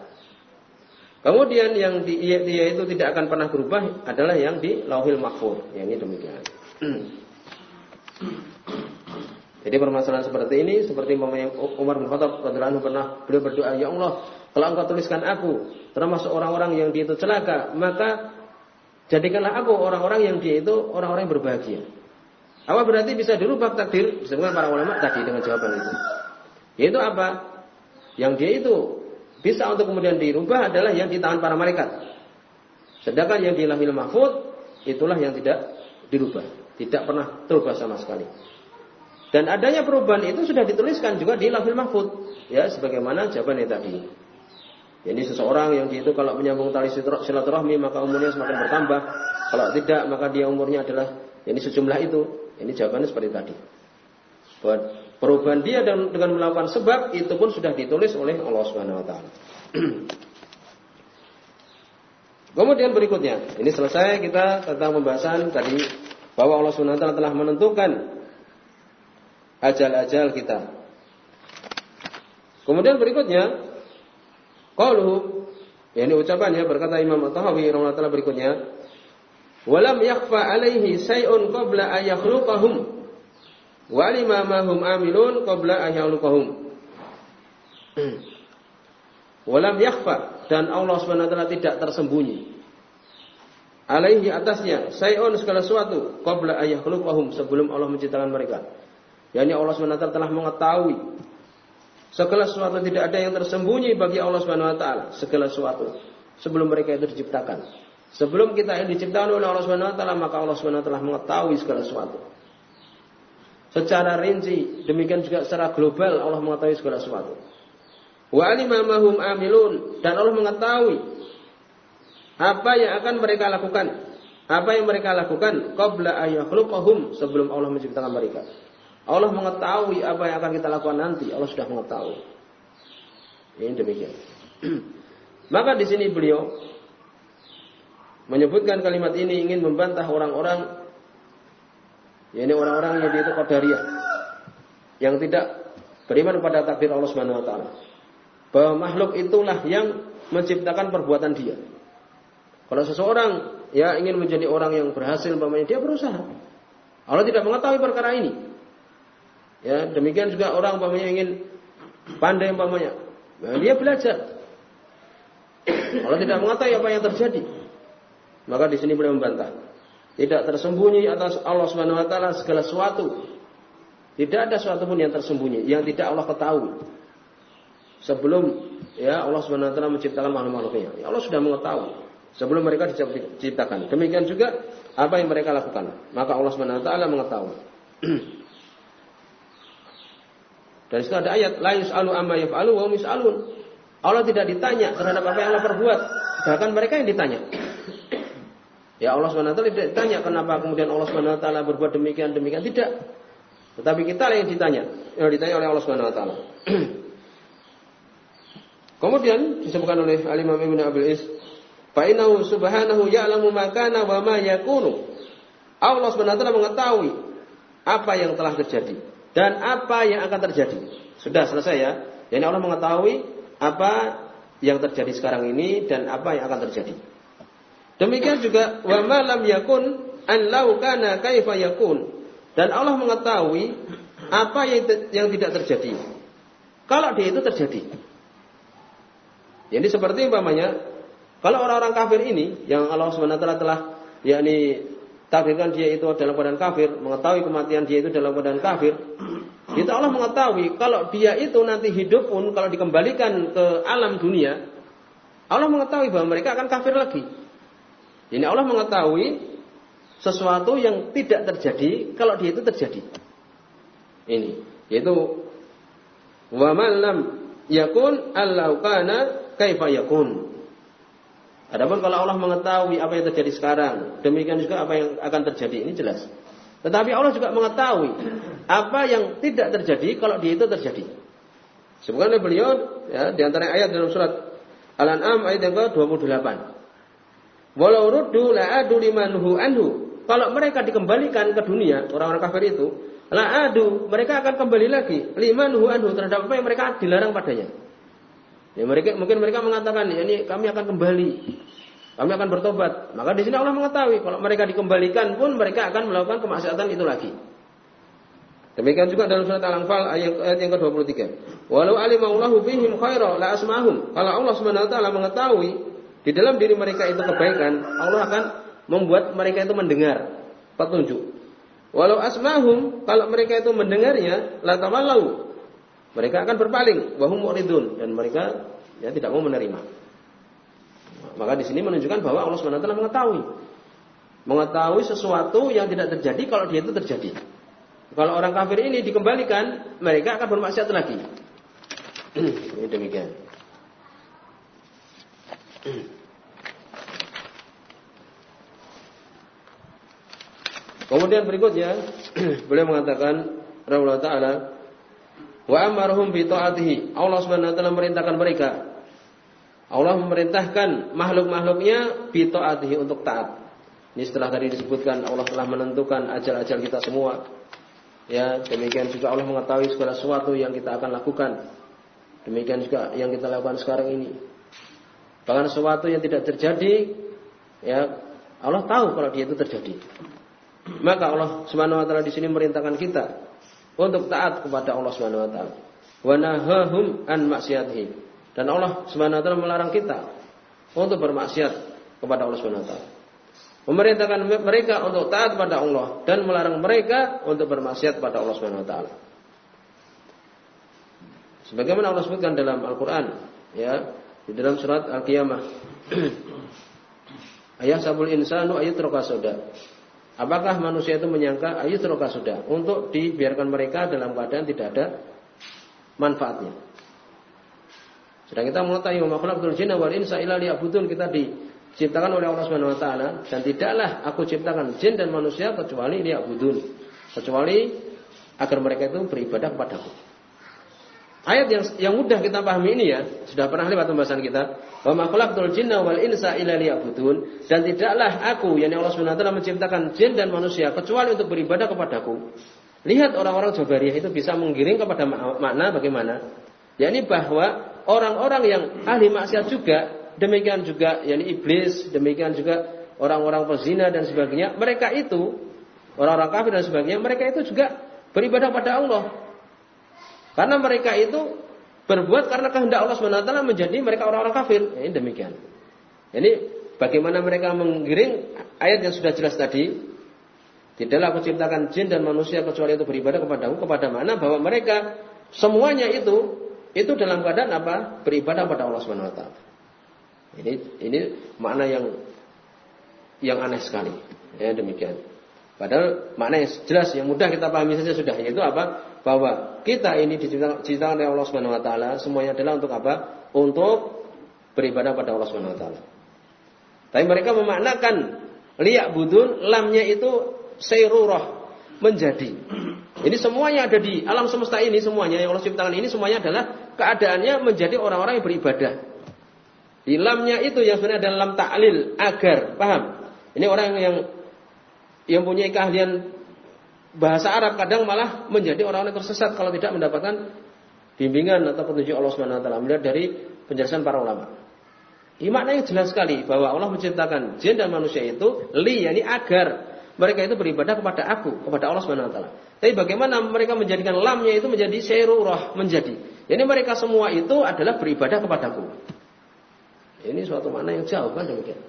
Kemudian yang di, itu tidak akan pernah berubah adalah yang di Lauhil Mahfuz. Yang ini demikian. Jadi permasalahan seperti ini seperti Umar bin Khattab radhiyallahu pernah beliau berdoa, "Ya Allah, kalau Engkau tuliskan aku termasuk orang-orang yang dia itu celaka, maka jadikanlah aku orang-orang yang dia itu orang-orang yang berbahagia." Apa berarti bisa dirubah takdir? Disebutkan para ulama tadi dengan jawaban itu. Yaitu apa? Yang dia itu bisa untuk kemudian dirubah adalah yang di tangan para malaikat. Sedangkan yang di lahil mahfud itulah yang tidak dirubah, tidak pernah terubah sama sekali. Dan adanya perubahan itu sudah dituliskan juga di Lauhul Mahfud, ya sebagaimana jawabannya tadi. Jadi seseorang yang itu kalau menyambung tali silaturahmi maka umurnya semakin bertambah. Kalau tidak maka dia umurnya adalah ini sejumlah itu. Ini jawabannya seperti tadi. Buat perubahan dia dengan, dengan melakukan sebab itu pun sudah ditulis oleh Allah Subhanahu wa taala. Kemudian berikutnya, ini selesai kita tentang pembahasan tadi bahwa Allah Subhanahu wa telah menentukan ajal-ajal kita. Kemudian berikutnya, qalu ini ucapannya berkata Imam At-Tahawi rahimahullah berikutnya, "Walam yakhfa alaihi say'un qabla an yakhluqahum wa lima ma hum amilun qabla an yakhluqahum." Walam yakhfa dan Allah SWT tidak tersembunyi alaihi atasnya say'un segala sesuatu qabla an yakhluqahum sebelum Allah menciptakan mereka yakni Allah SWT telah mengetahui Segala sesuatu tidak ada yang tersembunyi bagi Allah taala, segala sesuatu sebelum mereka itu diciptakan. Sebelum kita ini diciptakan oleh Allah taala, maka Allah wa taala mengetahui segala sesuatu. Secara rinci, demikian juga secara global Allah mengetahui segala sesuatu. Wa alima amilun dan Allah mengetahui apa yang akan mereka lakukan. Apa yang mereka lakukan qabla ayakhluqahum sebelum Allah menciptakan mereka. Allah mengetahui apa yang akan kita lakukan nanti. Allah sudah mengetahui. Ini demikian. Maka di sini beliau menyebutkan kalimat ini ingin membantah orang-orang ini orang-orang yang itu qadariyah yang tidak beriman kepada takdir Allah Subhanahu wa taala. Bahwa makhluk itulah yang menciptakan perbuatan dia. Kalau seseorang ya ingin menjadi orang yang berhasil umpamanya dia berusaha. Allah tidak mengetahui perkara ini. Ya, demikian juga orang umpamanya ingin pandai umpamanya. Nah, dia belajar. Allah tidak mengetahui apa yang terjadi. Maka di sini beliau membantah. Tidak tersembunyi atas Allah Subhanahu wa taala segala sesuatu. Tidak ada sesuatu pun yang tersembunyi yang tidak Allah ketahui. Sebelum ya Allah Subhanahu wa taala menciptakan makhluk-makhluknya. Ya Allah sudah mengetahui sebelum mereka diciptakan. Demikian juga apa yang mereka lakukan. Maka Allah Subhanahu wa taala mengetahui. Dan itu ada ayat la yusalu amma yaf'alu wa hum Allah tidak ditanya terhadap apa yang Allah perbuat, bahkan mereka yang ditanya. Ya Allah SWT tidak ditanya kenapa kemudian Allah SWT berbuat demikian demikian tidak. Tetapi kita yang ditanya, yang ditanya oleh Allah SWT. kemudian disebutkan oleh Al-Imam Ibnu Abil Is, "Fa'inahu subhanahu ya'lamu ma kana wa ma yakunu." Allah SWT mengetahui apa yang telah terjadi dan apa yang akan terjadi. Sudah selesai ya. Jadi Allah mengetahui apa yang terjadi sekarang ini dan apa yang akan terjadi. Demikian juga wa lam yakun an lau kana kaifa yakun. Dan Allah mengetahui apa yang yang tidak terjadi. Kalau dia itu terjadi. Jadi seperti umpamanya kalau orang-orang kafir ini yang Allah SWT telah yakni takdirkan dia itu dalam keadaan kafir, mengetahui kematian dia itu dalam keadaan kafir, itu Allah mengetahui kalau dia itu nanti hidup pun kalau dikembalikan ke alam dunia, Allah mengetahui bahwa mereka akan kafir lagi. Ini Allah mengetahui sesuatu yang tidak terjadi kalau dia itu terjadi. Ini yaitu wa lam yakun allau kana kaifa yakun. Adapun kalau Allah mengetahui apa yang terjadi sekarang, demikian juga apa yang akan terjadi ini jelas. Tetapi Allah juga mengetahui apa yang tidak terjadi kalau dia itu terjadi. Sebenarnya beliau ya, di antara ayat dalam surat Al-An'am ayat yang ke-28. Walau ruddu la'adu limanhu anhu. Kalau mereka dikembalikan ke dunia, orang-orang kafir itu, la'adu, mereka akan kembali lagi limanhu anhu terhadap apa yang mereka dilarang padanya. Ya, mereka mungkin mereka mengatakan, ya, ini kami akan kembali. Kami akan bertobat. Maka di sini Allah mengetahui kalau mereka dikembalikan pun mereka akan melakukan kemaksiatan itu lagi. Demikian juga dalam surat Al-Anfal ayat, yang ke-23. Walau alimallahu fihim khaira la asmahum. Kalau Allah Subhanahu wa taala mengetahui di dalam diri mereka itu kebaikan, Allah akan membuat mereka itu mendengar petunjuk. Walau asmahum, kalau mereka itu mendengarnya, la tawallau. Mereka akan berpaling, wahum muridun dan mereka ya tidak mau menerima. Maka di sini menunjukkan bahwa Allah SWT mengetahui mengetahui sesuatu yang tidak terjadi kalau dia itu terjadi. Kalau orang kafir ini dikembalikan, mereka akan bermaksiat lagi. ini demikian. Kemudian berikutnya beliau mengatakan rahimahullah taala wa amarhum bi taatihi. Allah Subhanahu wa taala merintahkan mereka. Allah memerintahkan makhluk-makhluknya bi taatihi untuk taat. Ini setelah tadi disebutkan Allah telah menentukan ajal-ajal kita semua. Ya, demikian juga Allah mengetahui segala sesuatu yang kita akan lakukan. Demikian juga yang kita lakukan sekarang ini. Bahkan sesuatu yang tidak terjadi, ya Allah tahu kalau dia itu terjadi. Maka Allah Subhanahu wa taala di sini merintahkan kita untuk taat kepada Allah Subhanahu wa taala. Wa nahahum an maksiatihi. Dan Allah Subhanahu wa taala melarang kita untuk bermaksiat kepada Allah Subhanahu wa taala. Memerintahkan mereka untuk taat kepada Allah dan melarang mereka untuk bermaksiat kepada Allah Subhanahu wa taala. Sebagaimana Allah sebutkan dalam Al-Qur'an, ya, di dalam surat Al-Qiyamah. Ayat sabul insanu ayat rokasoda. Apakah manusia itu menyangka ayat rokasoda untuk dibiarkan mereka dalam keadaan tidak ada manfaatnya? Sedang kita mengetahui khalaqtul jinna wal insa illa liya'budun kita diciptakan oleh Allah Subhanahu wa taala dan tidaklah aku ciptakan jin dan manusia kecuali liya'budun. Kecuali agar mereka itu beribadah kepadaku. Ayat yang yang mudah kita pahami ini ya, sudah pernah lewat pembahasan kita. Wa ma khalaqtul jinna wal insa illa liya'budun dan tidaklah aku yakni Allah taala menciptakan jin dan manusia kecuali untuk beribadah kepadaku. Lihat orang-orang Jabariyah itu bisa menggiring kepada makna bagaimana? yakni bahwa orang-orang yang ahli maksiat juga, demikian juga yakni iblis, demikian juga orang-orang pezina dan sebagainya, mereka itu orang-orang kafir dan sebagainya, mereka itu juga beribadah pada Allah. Karena mereka itu berbuat karena kehendak Allah SWT menjadi mereka orang-orang kafir. Ini demikian. Ini bagaimana mereka menggiring ayat yang sudah jelas tadi. Tidaklah aku ciptakan jin dan manusia kecuali itu beribadah kepadamu. Kepada mana? Bahwa mereka semuanya itu itu dalam keadaan apa? Beribadah pada Allah taala. Ini ini makna yang yang aneh sekali. Ya demikian. Padahal makna yang jelas yang mudah kita pahami saja sudah yaitu apa? Bahwa kita ini diciptakan oleh Allah Subhanahu wa taala semuanya adalah untuk apa? Untuk beribadah pada Allah Subhanahu wa taala. Tapi mereka memaknakan liyak budun lamnya itu sayrurah menjadi. Ini semuanya ada di alam semesta ini semuanya yang Allah ciptakan ini semuanya adalah keadaannya menjadi orang-orang yang beribadah. Di lamnya itu yang sebenarnya adalah lam ta'lil agar, paham? Ini orang yang yang punya keahlian bahasa Arab kadang malah menjadi orang-orang tersesat kalau tidak mendapatkan bimbingan atau petunjuk Allah Subhanahu wa taala melihat dari penjelasan para ulama. Ini maknanya jelas sekali bahwa Allah menciptakan jin dan manusia itu li yakni agar mereka itu beribadah kepada aku, kepada Allah Subhanahu wa taala. Tapi bagaimana mereka menjadikan lamnya itu menjadi syarurah, menjadi. Ini mereka semua itu adalah beribadah kepadaku. Ini suatu makna yang jauh kan demikian.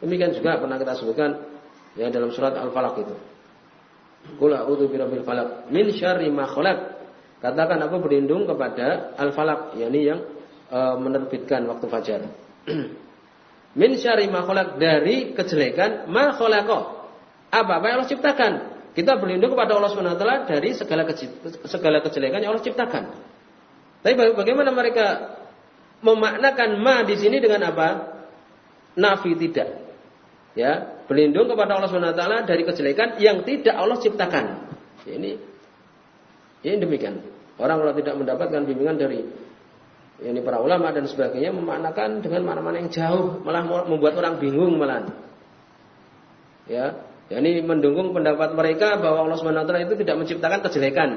Demikian juga pernah kita sebutkan ya dalam surat Al-Falaq itu. Qul a'udzu birabbil falaq min syarri ma khalaq. Katakan aku berlindung kepada Al-Falaq, yakni yang e, menerbitkan waktu fajar. Min syari ma dari kejelekan ma Apa apa yang Allah ciptakan? Kita berlindung kepada Allah Subhanahu wa taala dari segala segala kejelekan yang Allah ciptakan. Tapi bagaimana mereka memaknakan ma di sini dengan apa? Nafi tidak. Ya, berlindung kepada Allah Subhanahu wa taala dari kejelekan yang tidak Allah ciptakan. Ini ini demikian. Orang kalau tidak mendapatkan bimbingan dari ini para ulama dan sebagainya memaknakan dengan mana-mana yang jauh, malah membuat orang bingung malah. Ya, ini mendukung pendapat mereka bahwa Allah Subhanahu itu tidak menciptakan kejelekan.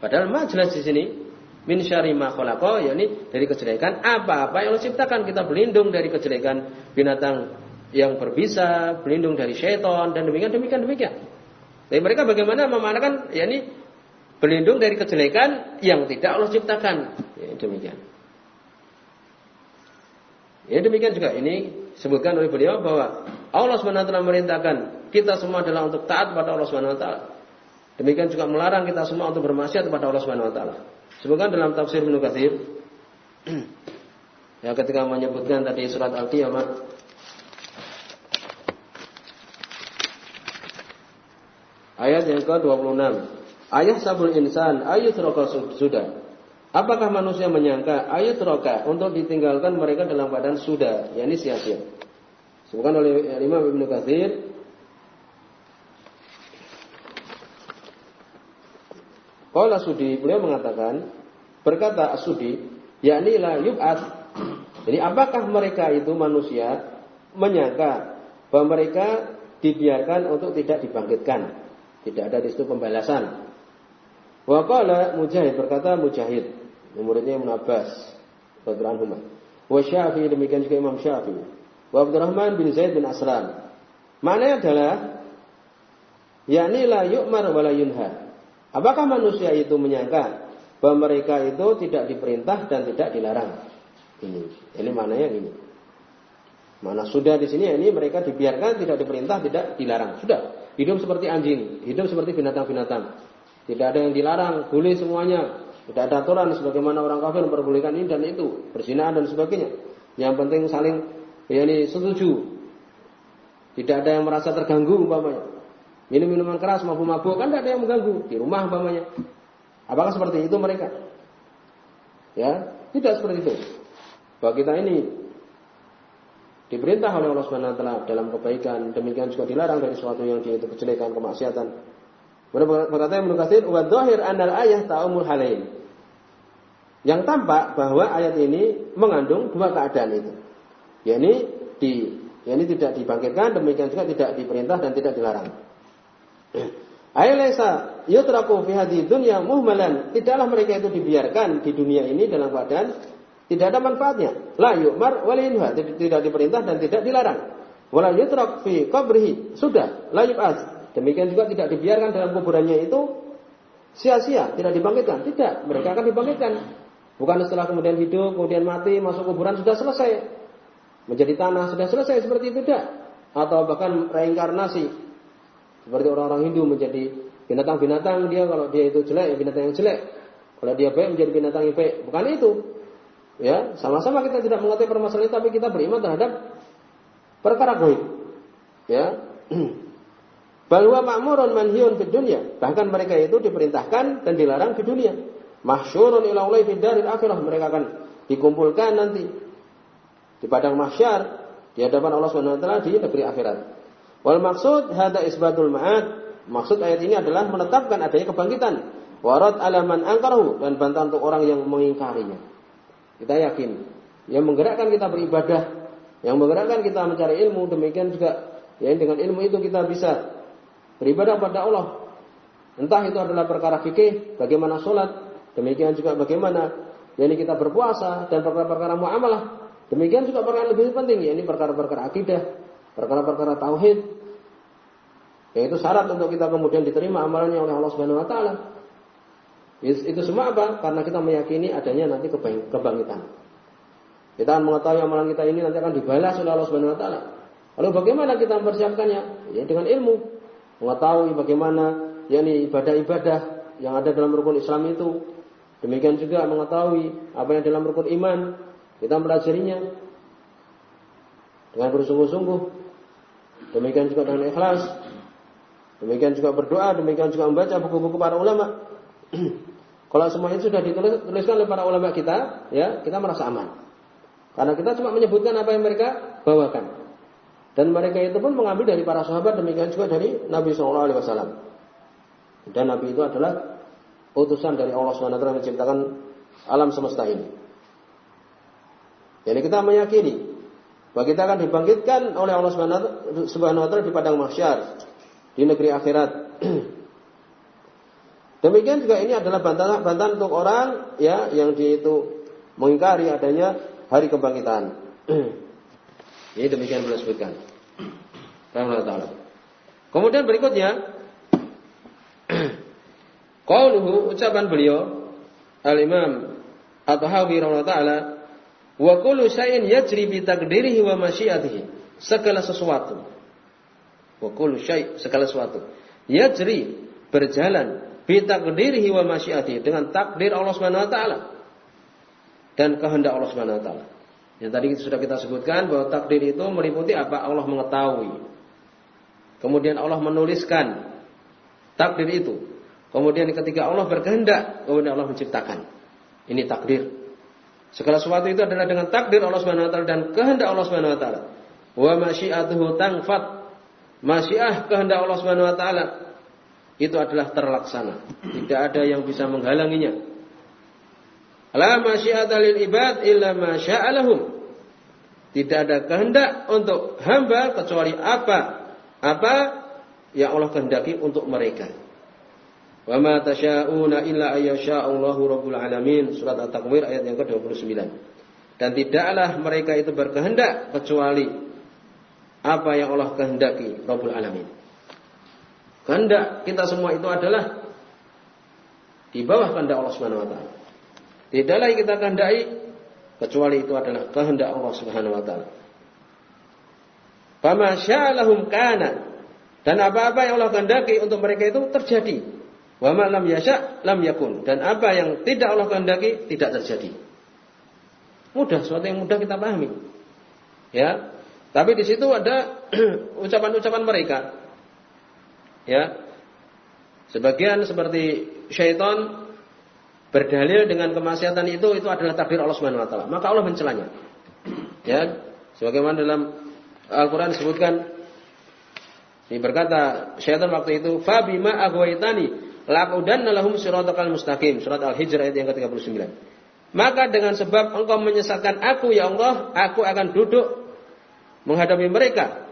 Padahal mah jelas di sini min syari ma khalaqa dari kejelekan apa-apa yang Allah ciptakan kita berlindung dari kejelekan binatang yang berbisa, berlindung dari syaitan dan demikian demikian demikian. Tapi mereka bagaimana memaknakan yakni berlindung dari kejelekan yang tidak Allah ciptakan demikian. Ya demikian juga ini sebutkan oleh beliau bahwa Allah SWT merintahkan kita semua adalah untuk taat kepada Allah SWT. Demikian juga melarang kita semua untuk bermaksiat kepada Allah SWT. Sebutkan dalam tafsir Ibnu Katsir ya ketika menyebutkan tadi surat Al-Qiyamah ayat yang ke-26 ayat sabul insan ayat sudah Apakah manusia menyangka ayat roka untuk ditinggalkan mereka dalam keadaan sudah, yakni sia-sia. Sebutkan oleh Imam Ibnu Katsir Qala Sudi, beliau mengatakan, berkata Sudi, yakni la yub'at. Jadi apakah mereka itu manusia menyangka bahwa mereka dibiarkan untuk tidak dibangkitkan? Tidak ada di situ pembalasan. Wa qala Mujahid berkata Mujahid, muridnya Ibn Abbas radhiyallahu anhu. Syafi'i demikian juga Imam Syafi'i. Wa Abdurrahman bin Zaid bin Aslam. Maknanya adalah yakni la yu'mar wa la. Apakah manusia itu menyangka bahwa mereka itu tidak diperintah dan tidak dilarang? Ini, ini maknanya ini. Mana sudah di sini ini mereka dibiarkan tidak diperintah tidak dilarang. Sudah hidup seperti anjing, hidup seperti binatang-binatang. Tidak ada yang dilarang, boleh semuanya. Tidak ada aturan sebagaimana orang kafir memperbolehkan ini dan itu, berzinaan dan sebagainya. Yang penting saling ya ini setuju. Tidak ada yang merasa terganggu umpamanya. Minum minuman keras, mabuk-mabuk kan tidak ada yang mengganggu di rumah umpamanya. Apakah seperti itu mereka? Ya, tidak seperti itu. Bahwa kita ini diperintah oleh Allah Subhanahu wa taala dalam kebaikan, demikian juga dilarang dari sesuatu yang itu kejelekan, kemaksiatan. Berkata Ibnu Katsir, "Wa dhahir anal ayah ta'umul halain." Yang tampak bahwa ayat ini mengandung dua keadaan itu. yakni di yakni tidak dibangkitkan, demikian juga tidak diperintah dan tidak dilarang. Ailesa yutraku fi hadhihi dunya muhmalan. Tidaklah mereka itu dibiarkan di dunia ini dalam keadaan tidak ada manfaatnya. La yu'mar wa tidak diperintah dan tidak dilarang. Wala yutrak fi qabrihi. Sudah, la yub'ats. Demikian juga tidak dibiarkan dalam kuburannya itu sia-sia, tidak dibangkitkan. Tidak, mereka akan dibangkitkan. Bukan setelah kemudian hidup, kemudian mati, masuk kuburan sudah selesai. Menjadi tanah sudah selesai seperti itu tidak. Atau bahkan reinkarnasi seperti orang-orang Hindu menjadi binatang-binatang dia kalau dia itu jelek ya binatang yang jelek. Kalau dia baik menjadi binatang yang baik. Bukan itu. Ya, sama-sama kita tidak mengerti permasalahan tapi kita beriman terhadap perkara gaib. Ya. Bahwa makmurun manhiun di dunia. Bahkan mereka itu diperintahkan dan dilarang di dunia. Mahsyurun ila ulai fi daril akhirah. Mereka akan dikumpulkan nanti di padang mahsyar di hadapan Allah Subhanahu wa taala di negeri akhirat. Wal maksud hada isbatul ma'ad. Maksud ayat ini adalah menetapkan adanya kebangkitan. Warat alaman angkarahu dan bantahan untuk orang yang mengingkarinya. Kita yakin yang menggerakkan kita beribadah, yang menggerakkan kita mencari ilmu, demikian juga ya dengan ilmu itu kita bisa beribadah pada Allah. Entah itu adalah perkara fikih, bagaimana sholat, demikian juga bagaimana yakni kita berpuasa dan perkara-perkara muamalah. Demikian juga perkara lebih penting, yakni perkara-perkara akidah, perkara-perkara tauhid yaitu syarat untuk kita kemudian diterima amalannya oleh Allah Subhanahu wa taala. Itu semua apa? Karena kita meyakini adanya nanti kebangkitan. Kita akan mengetahui amalan kita ini nanti akan dibalas oleh Allah Subhanahu wa taala. Lalu bagaimana kita mempersiapkannya? Ya dengan ilmu. Mengetahui bagaimana yakni ibadah-ibadah yang ada dalam rukun Islam itu. Demikian juga mengetahui apa yang dalam rukun iman. Kita mempelajarinya dengan bersungguh-sungguh. Demikian juga dengan ikhlas. Demikian juga berdoa, demikian juga membaca buku-buku para ulama. Kalau semua itu sudah dituliskan oleh para ulama kita, ya kita merasa aman. Karena kita cuma menyebutkan apa yang mereka bawakan. Dan mereka itu pun mengambil dari para sahabat, demikian juga dari Nabi Shallallahu Alaihi Wasallam. Dan Nabi itu adalah utusan dari Allah SWT yang menciptakan alam semesta ini. Jadi kita meyakini bahwa kita akan dibangkitkan oleh Allah Subhanahu wa taala di padang mahsyar di negeri akhirat. Demikian juga ini adalah bantahan bantahan untuk orang ya yang di itu mengingkari adanya hari kebangkitan. ini demikian beliau sebutkan. Kemudian berikutnya Qauluhu ucapan beliau Al-Imam At-Tahawi taala Wa kullu syai'in yajri bi taqdirihi wa masyiatihi. Segala sesuatu. Wa kullu syai' segala sesuatu. Yajri berjalan bi taqdirihi wa dengan takdir Allah Subhanahu wa taala dan kehendak Allah Subhanahu wa taala. Yang tadi sudah kita sebutkan bahwa takdir itu meliputi apa? Allah mengetahui. Kemudian Allah menuliskan takdir itu. Kemudian ketika Allah berkehendak, kemudian Allah menciptakan. Ini takdir. Segala sesuatu itu adalah dengan takdir Allah Subhanahu wa taala dan kehendak Allah Subhanahu wa taala. Wa masyiatuhu tangfat. Masyiah kehendak Allah Subhanahu wa taala itu adalah terlaksana. Tidak ada yang bisa menghalanginya. La masyiata lil ibad illa ma sya'alahum. Tidak ada kehendak untuk hamba kecuali apa apa yang Allah kehendaki untuk mereka. Wa ma tasyauna illa ayyasha'allahu rabbul alamin. Surat At-Takwir ayat yang ke-29. Dan tidaklah mereka itu berkehendak kecuali apa yang Allah kehendaki Rabbul Alamin. Kehendak kita semua itu adalah di bawah kehendak Allah Subhanahu wa taala. Tidaklah yang kita kehendaki kecuali itu adalah kehendak Allah Subhanahu wa taala. Fama sya'alahum kana dan apa-apa yang Allah kehendaki untuk mereka itu terjadi. Wa ma lam yasha lam yakun. Dan apa yang tidak Allah kehendaki tidak terjadi. Mudah, sesuatu yang mudah kita pahami. Ya. Tapi di situ ada ucapan-ucapan mereka. Ya. Sebagian seperti syaitan berdalil dengan kemaksiatan itu itu adalah takdir Allah Subhanahu wa taala. Maka Allah mencelanya. Ya, sebagaimana dalam Al-Qur'an disebutkan ini berkata syaitan waktu itu fa bima aghwaytani laqudanna lahum siratal mustaqim surat Al-Hijr ayat yang ke-39. Maka dengan sebab engkau menyesatkan aku ya Allah, aku akan duduk menghadapi mereka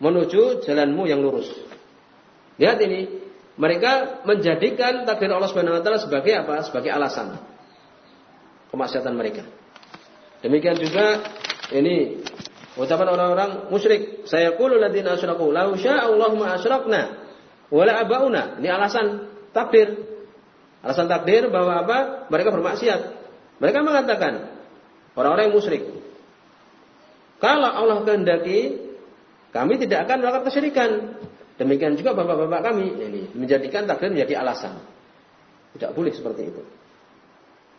menuju jalanmu yang lurus. Lihat ini, mereka menjadikan takdir Allah Subhanahu wa taala sebagai apa? Sebagai alasan kemaksiatan mereka. Demikian juga ini ucapan orang-orang musyrik, saya qulu ladina asyraku, "Lau syaa Allahu ma asyrakna wala abauna." Ini alasan takdir. Alasan takdir bahwa apa? Mereka bermaksiat. Mereka mengatakan orang-orang yang musyrik. Kalau Allah kehendaki, kami tidak akan melakukan kesyirikan. Demikian juga bapak-bapak kami ini menjadikan takdir menjadi alasan. Tidak boleh seperti itu.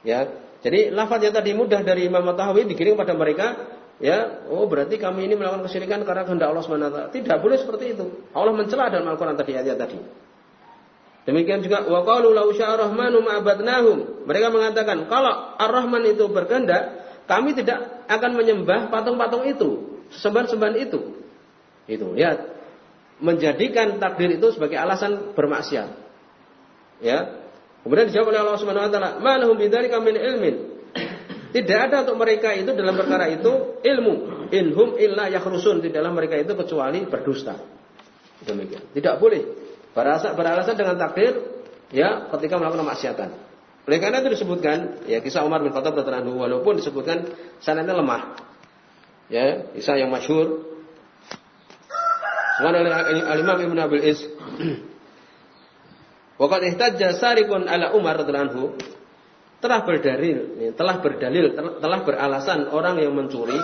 Ya, jadi lafaz yang tadi mudah dari Imam Tahawi dikirim pada mereka, ya, oh berarti kami ini melakukan kesyirikan karena kehendak Allah SWT. Tidak boleh seperti itu. Allah mencela dalam Al-Qur'an tadi ayat tadi. Demikian juga wa qalu law rahmanu ma'abadnahum. Mereka mengatakan kalau Ar-Rahman itu berkehendak, kami tidak akan menyembah patung-patung itu, sembahan-sembahan itu. Itu, lihat. Menjadikan takdir itu sebagai alasan bermaksiat. Ya. Kemudian dijawab oleh Allah Subhanahu wa taala, "Ma lahum bidzalika min ilmin." Tidak ada untuk mereka itu dalam perkara itu ilmu. Inhum illa yakhrusun. Tidaklah mereka itu kecuali berdusta. Demikian. Tidak boleh Beralasan, beralasan dengan takdir ya ketika melakukan kemaksiatan. Oleh karena itu disebutkan ya kisah Umar bin Khattab radhiyallahu walaupun disebutkan sanadnya lemah. Ya, kisah yang masyhur. Sebenarnya oleh Al-Imam Ibnu Abil Is Waqad ihtajja sarikun ala Umar radhiyallahu telah berdalil, telah berdalil, telah beralasan orang yang mencuri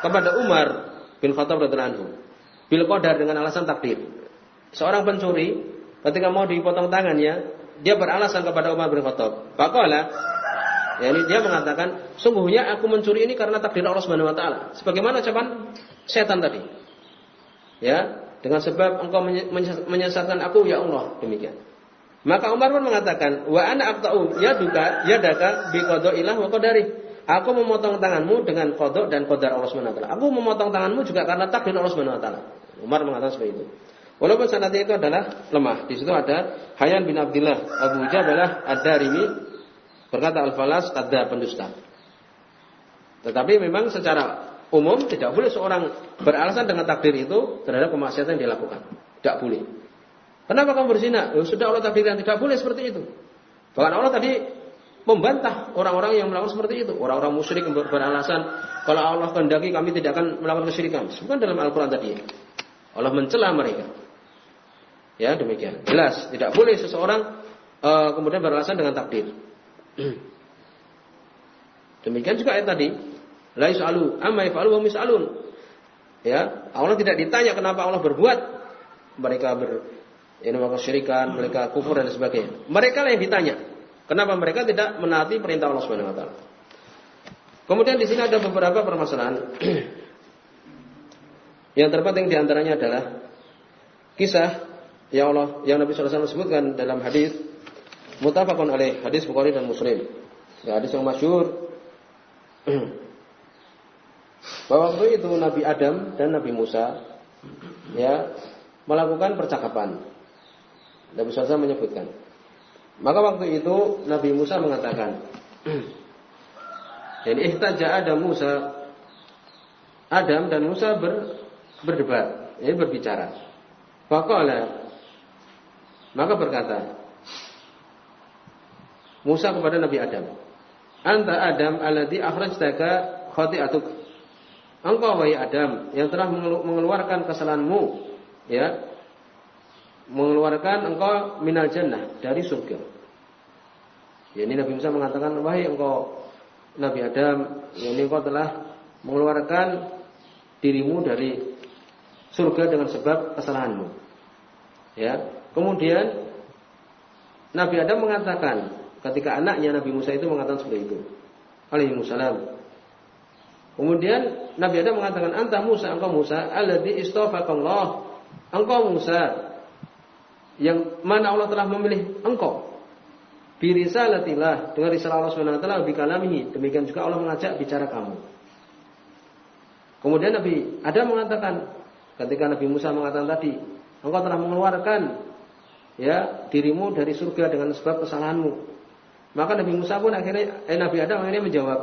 kepada Umar bin Khattab radhiyallahu bil qadar dengan alasan takdir seorang pencuri ketika mau dipotong tangannya, dia beralasan kepada Umar bin Khattab. Faqala, ya ini dia mengatakan, sungguhnya aku mencuri ini karena takdir Allah Subhanahu wa taala. Sebagaimana ucapan setan tadi. Ya, dengan sebab engkau menyesatkan aku ya Allah, demikian. Maka Umar pun mengatakan, wa ana aqta'u yaduka yadaka bi qada'ilah wa qadari. Aku memotong tanganmu dengan kodok dan kodar Allah Subhanahu wa. Aku memotong tanganmu juga karena takdir Allah Subhanahu wa taala. Umar mengatakan seperti itu. Walaupun sanadnya itu adalah lemah. Di situ ada Hayyan bin Abdullah Abu Jabalah Ad-Darimi berkata Al-Falas ada pendusta. Tetapi memang secara umum tidak boleh seorang beralasan dengan takdir itu terhadap kemaksiatan yang dilakukan. Tidak boleh. Kenapa kamu berzina? Oh, sudah Allah takdirkan tidak boleh seperti itu. Bahkan Allah tadi membantah orang-orang yang melakukan seperti itu. Orang-orang musyrik beralasan kalau Allah kehendaki kami tidak akan melakukan kesyirikan. Bukan dalam Al-Quran tadi. Allah mencela mereka. Ya demikian. Jelas tidak boleh seseorang uh, kemudian beralasan dengan takdir. demikian juga ayat tadi. La yusalu amma yafalu wa misalun. Ya, Allah tidak ditanya kenapa Allah berbuat. Mereka ber ini melakukan syirikan, mereka kufur dan sebagainya. Mereka lah yang ditanya. Kenapa mereka tidak menaati perintah Allah Subhanahu wa taala? Kemudian di sini ada beberapa permasalahan. yang terpenting di antaranya adalah kisah yang Allah yang Nabi SAW sebutkan dalam hadis mutafakun oleh hadis Bukhari dan Muslim. Ya, hadis yang masyhur bahwa waktu itu Nabi Adam dan Nabi Musa ya melakukan percakapan. Nabi SAW menyebutkan. Maka waktu itu Nabi Musa mengatakan, jadi ihtaja Adam Musa Adam dan Musa ber, berdebat, ini berbicara. Faqala maka berkata Musa kepada Nabi Adam, "Anta Adam alladhi akhrajtaka khati'atuk." Engkau wahai Adam yang telah mengeluarkan kesalahanmu, ya. Mengeluarkan engkau minal jannah dari surga. Ya, ini Nabi Musa mengatakan, "Wahai engkau Nabi Adam, ya, ini engkau telah mengeluarkan dirimu dari surga dengan sebab kesalahanmu." Ya, Kemudian Nabi Adam mengatakan ketika anaknya Nabi Musa itu mengatakan seperti itu. Alaihi. Kemudian Nabi Adam mengatakan, "Anta Musa, engkau Musa, alladzi istafakallah." Engkau Musa yang mana Allah telah memilih engkau. Birisalatillah dengan risalah Allah Subhanahu wa taala bikalamihi. Demikian juga Allah mengajak bicara kamu. Kemudian Nabi Adam mengatakan ketika Nabi Musa mengatakan tadi, engkau telah mengeluarkan ya dirimu dari surga dengan sebab kesalahanmu. Maka Nabi Musa pun akhirnya eh, Nabi Adam akhirnya menjawab,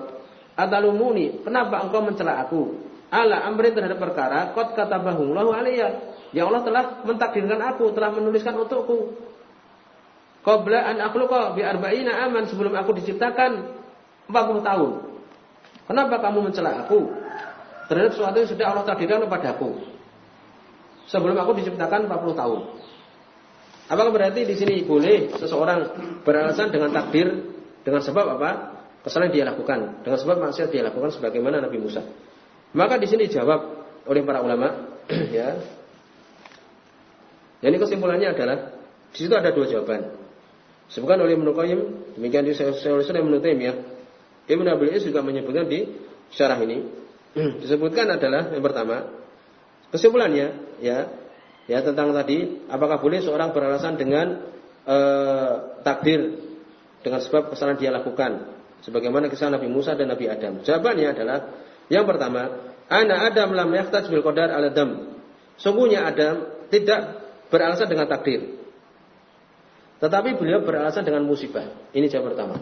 Atalumuni, kenapa engkau mencela aku? Ala amrin terhadap perkara, kata bahullahu alaiya. Ya Allah telah mentakdirkan aku, telah menuliskan untukku. Qabla an akhluqa bi arba'ina aman sebelum aku diciptakan 40 tahun. Kenapa kamu mencela aku? Terhadap sesuatu yang sudah Allah takdirkan kepada aku. Sebelum aku diciptakan 40 tahun. Apakah berarti di sini boleh seseorang beralasan dengan takdir dengan sebab apa? Kesalahan dia lakukan dengan sebab maksiat dia lakukan sebagaimana Nabi Musa. Maka di sini dijawab oleh para ulama ya. Jadi kesimpulannya adalah di situ ada dua jawaban. Sebutkan oleh Ibnu Qayyim, demikian di oleh Ibnu Taimiyah. Ibnu Abil Is juga menyebutkan di syarah ini. Disebutkan adalah yang pertama, kesimpulannya ya, ya tentang tadi apakah boleh seorang beralasan dengan eh, takdir dengan sebab kesalahan dia lakukan sebagaimana kisah Nabi Musa dan Nabi Adam? Jawabannya adalah yang pertama, ana Adam lam yahtaj bil qadar ala dam. Sungguhnya Adam tidak beralasan dengan takdir. Tetapi beliau beralasan dengan musibah. Ini jawaban pertama.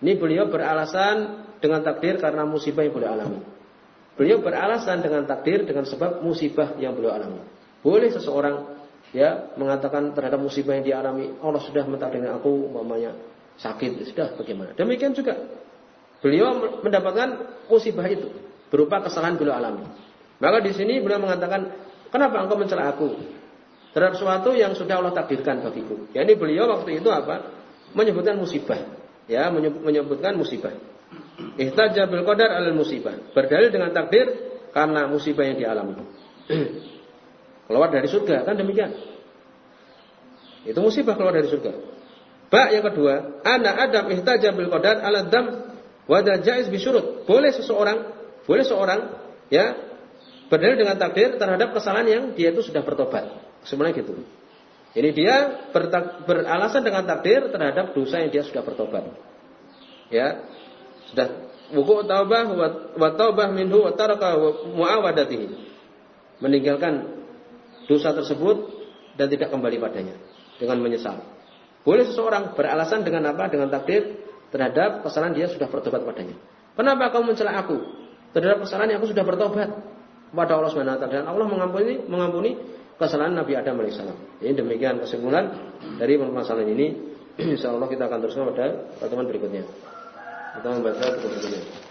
Ini beliau beralasan dengan takdir karena musibah yang beliau alami. Beliau beralasan dengan takdir dengan sebab musibah yang beliau alami. Boleh seseorang ya mengatakan terhadap musibah yang dialami, Allah sudah mentakdirkan aku umpamanya sakit sudah bagaimana. Demikian juga beliau mendapatkan musibah itu berupa kesalahan beliau alami. Maka di sini beliau mengatakan, kenapa engkau mencela aku terhadap sesuatu yang sudah Allah takdirkan bagiku. Ya ini beliau waktu itu apa? Menyebutkan musibah. Ya, menyebutkan musibah. Ihtaja bil qadar al musibah. Berdalil dengan takdir karena musibah yang dialami. keluar dari surga kan demikian. Itu musibah keluar dari surga. Ba yang kedua, ana adam ihtaja bil qadar ala dam wa jaiz bisyurut. Boleh seseorang, boleh seorang ya berdalil dengan takdir terhadap kesalahan yang dia itu sudah bertobat. Sebenarnya gitu. Jadi dia beralasan dengan takdir terhadap dosa yang dia sudah bertobat. Ya. Sudah wuku taubah wa taubah minhu wa taraka muawadatihi. Meninggalkan dosa tersebut dan tidak kembali padanya dengan menyesal. Boleh seseorang beralasan dengan apa? Dengan takdir terhadap kesalahan dia sudah bertobat padanya. Kenapa kamu mencela aku? Terhadap kesalahan yang aku sudah bertobat kepada Allah Subhanahu wa taala dan Allah mengampuni mengampuni kesalahan Nabi Adam alaihissalam. Ini demikian kesimpulan dari permasalahan ini. Insyaallah kita akan teruskan pada pertemuan berikutnya. Kita membaca berikutnya.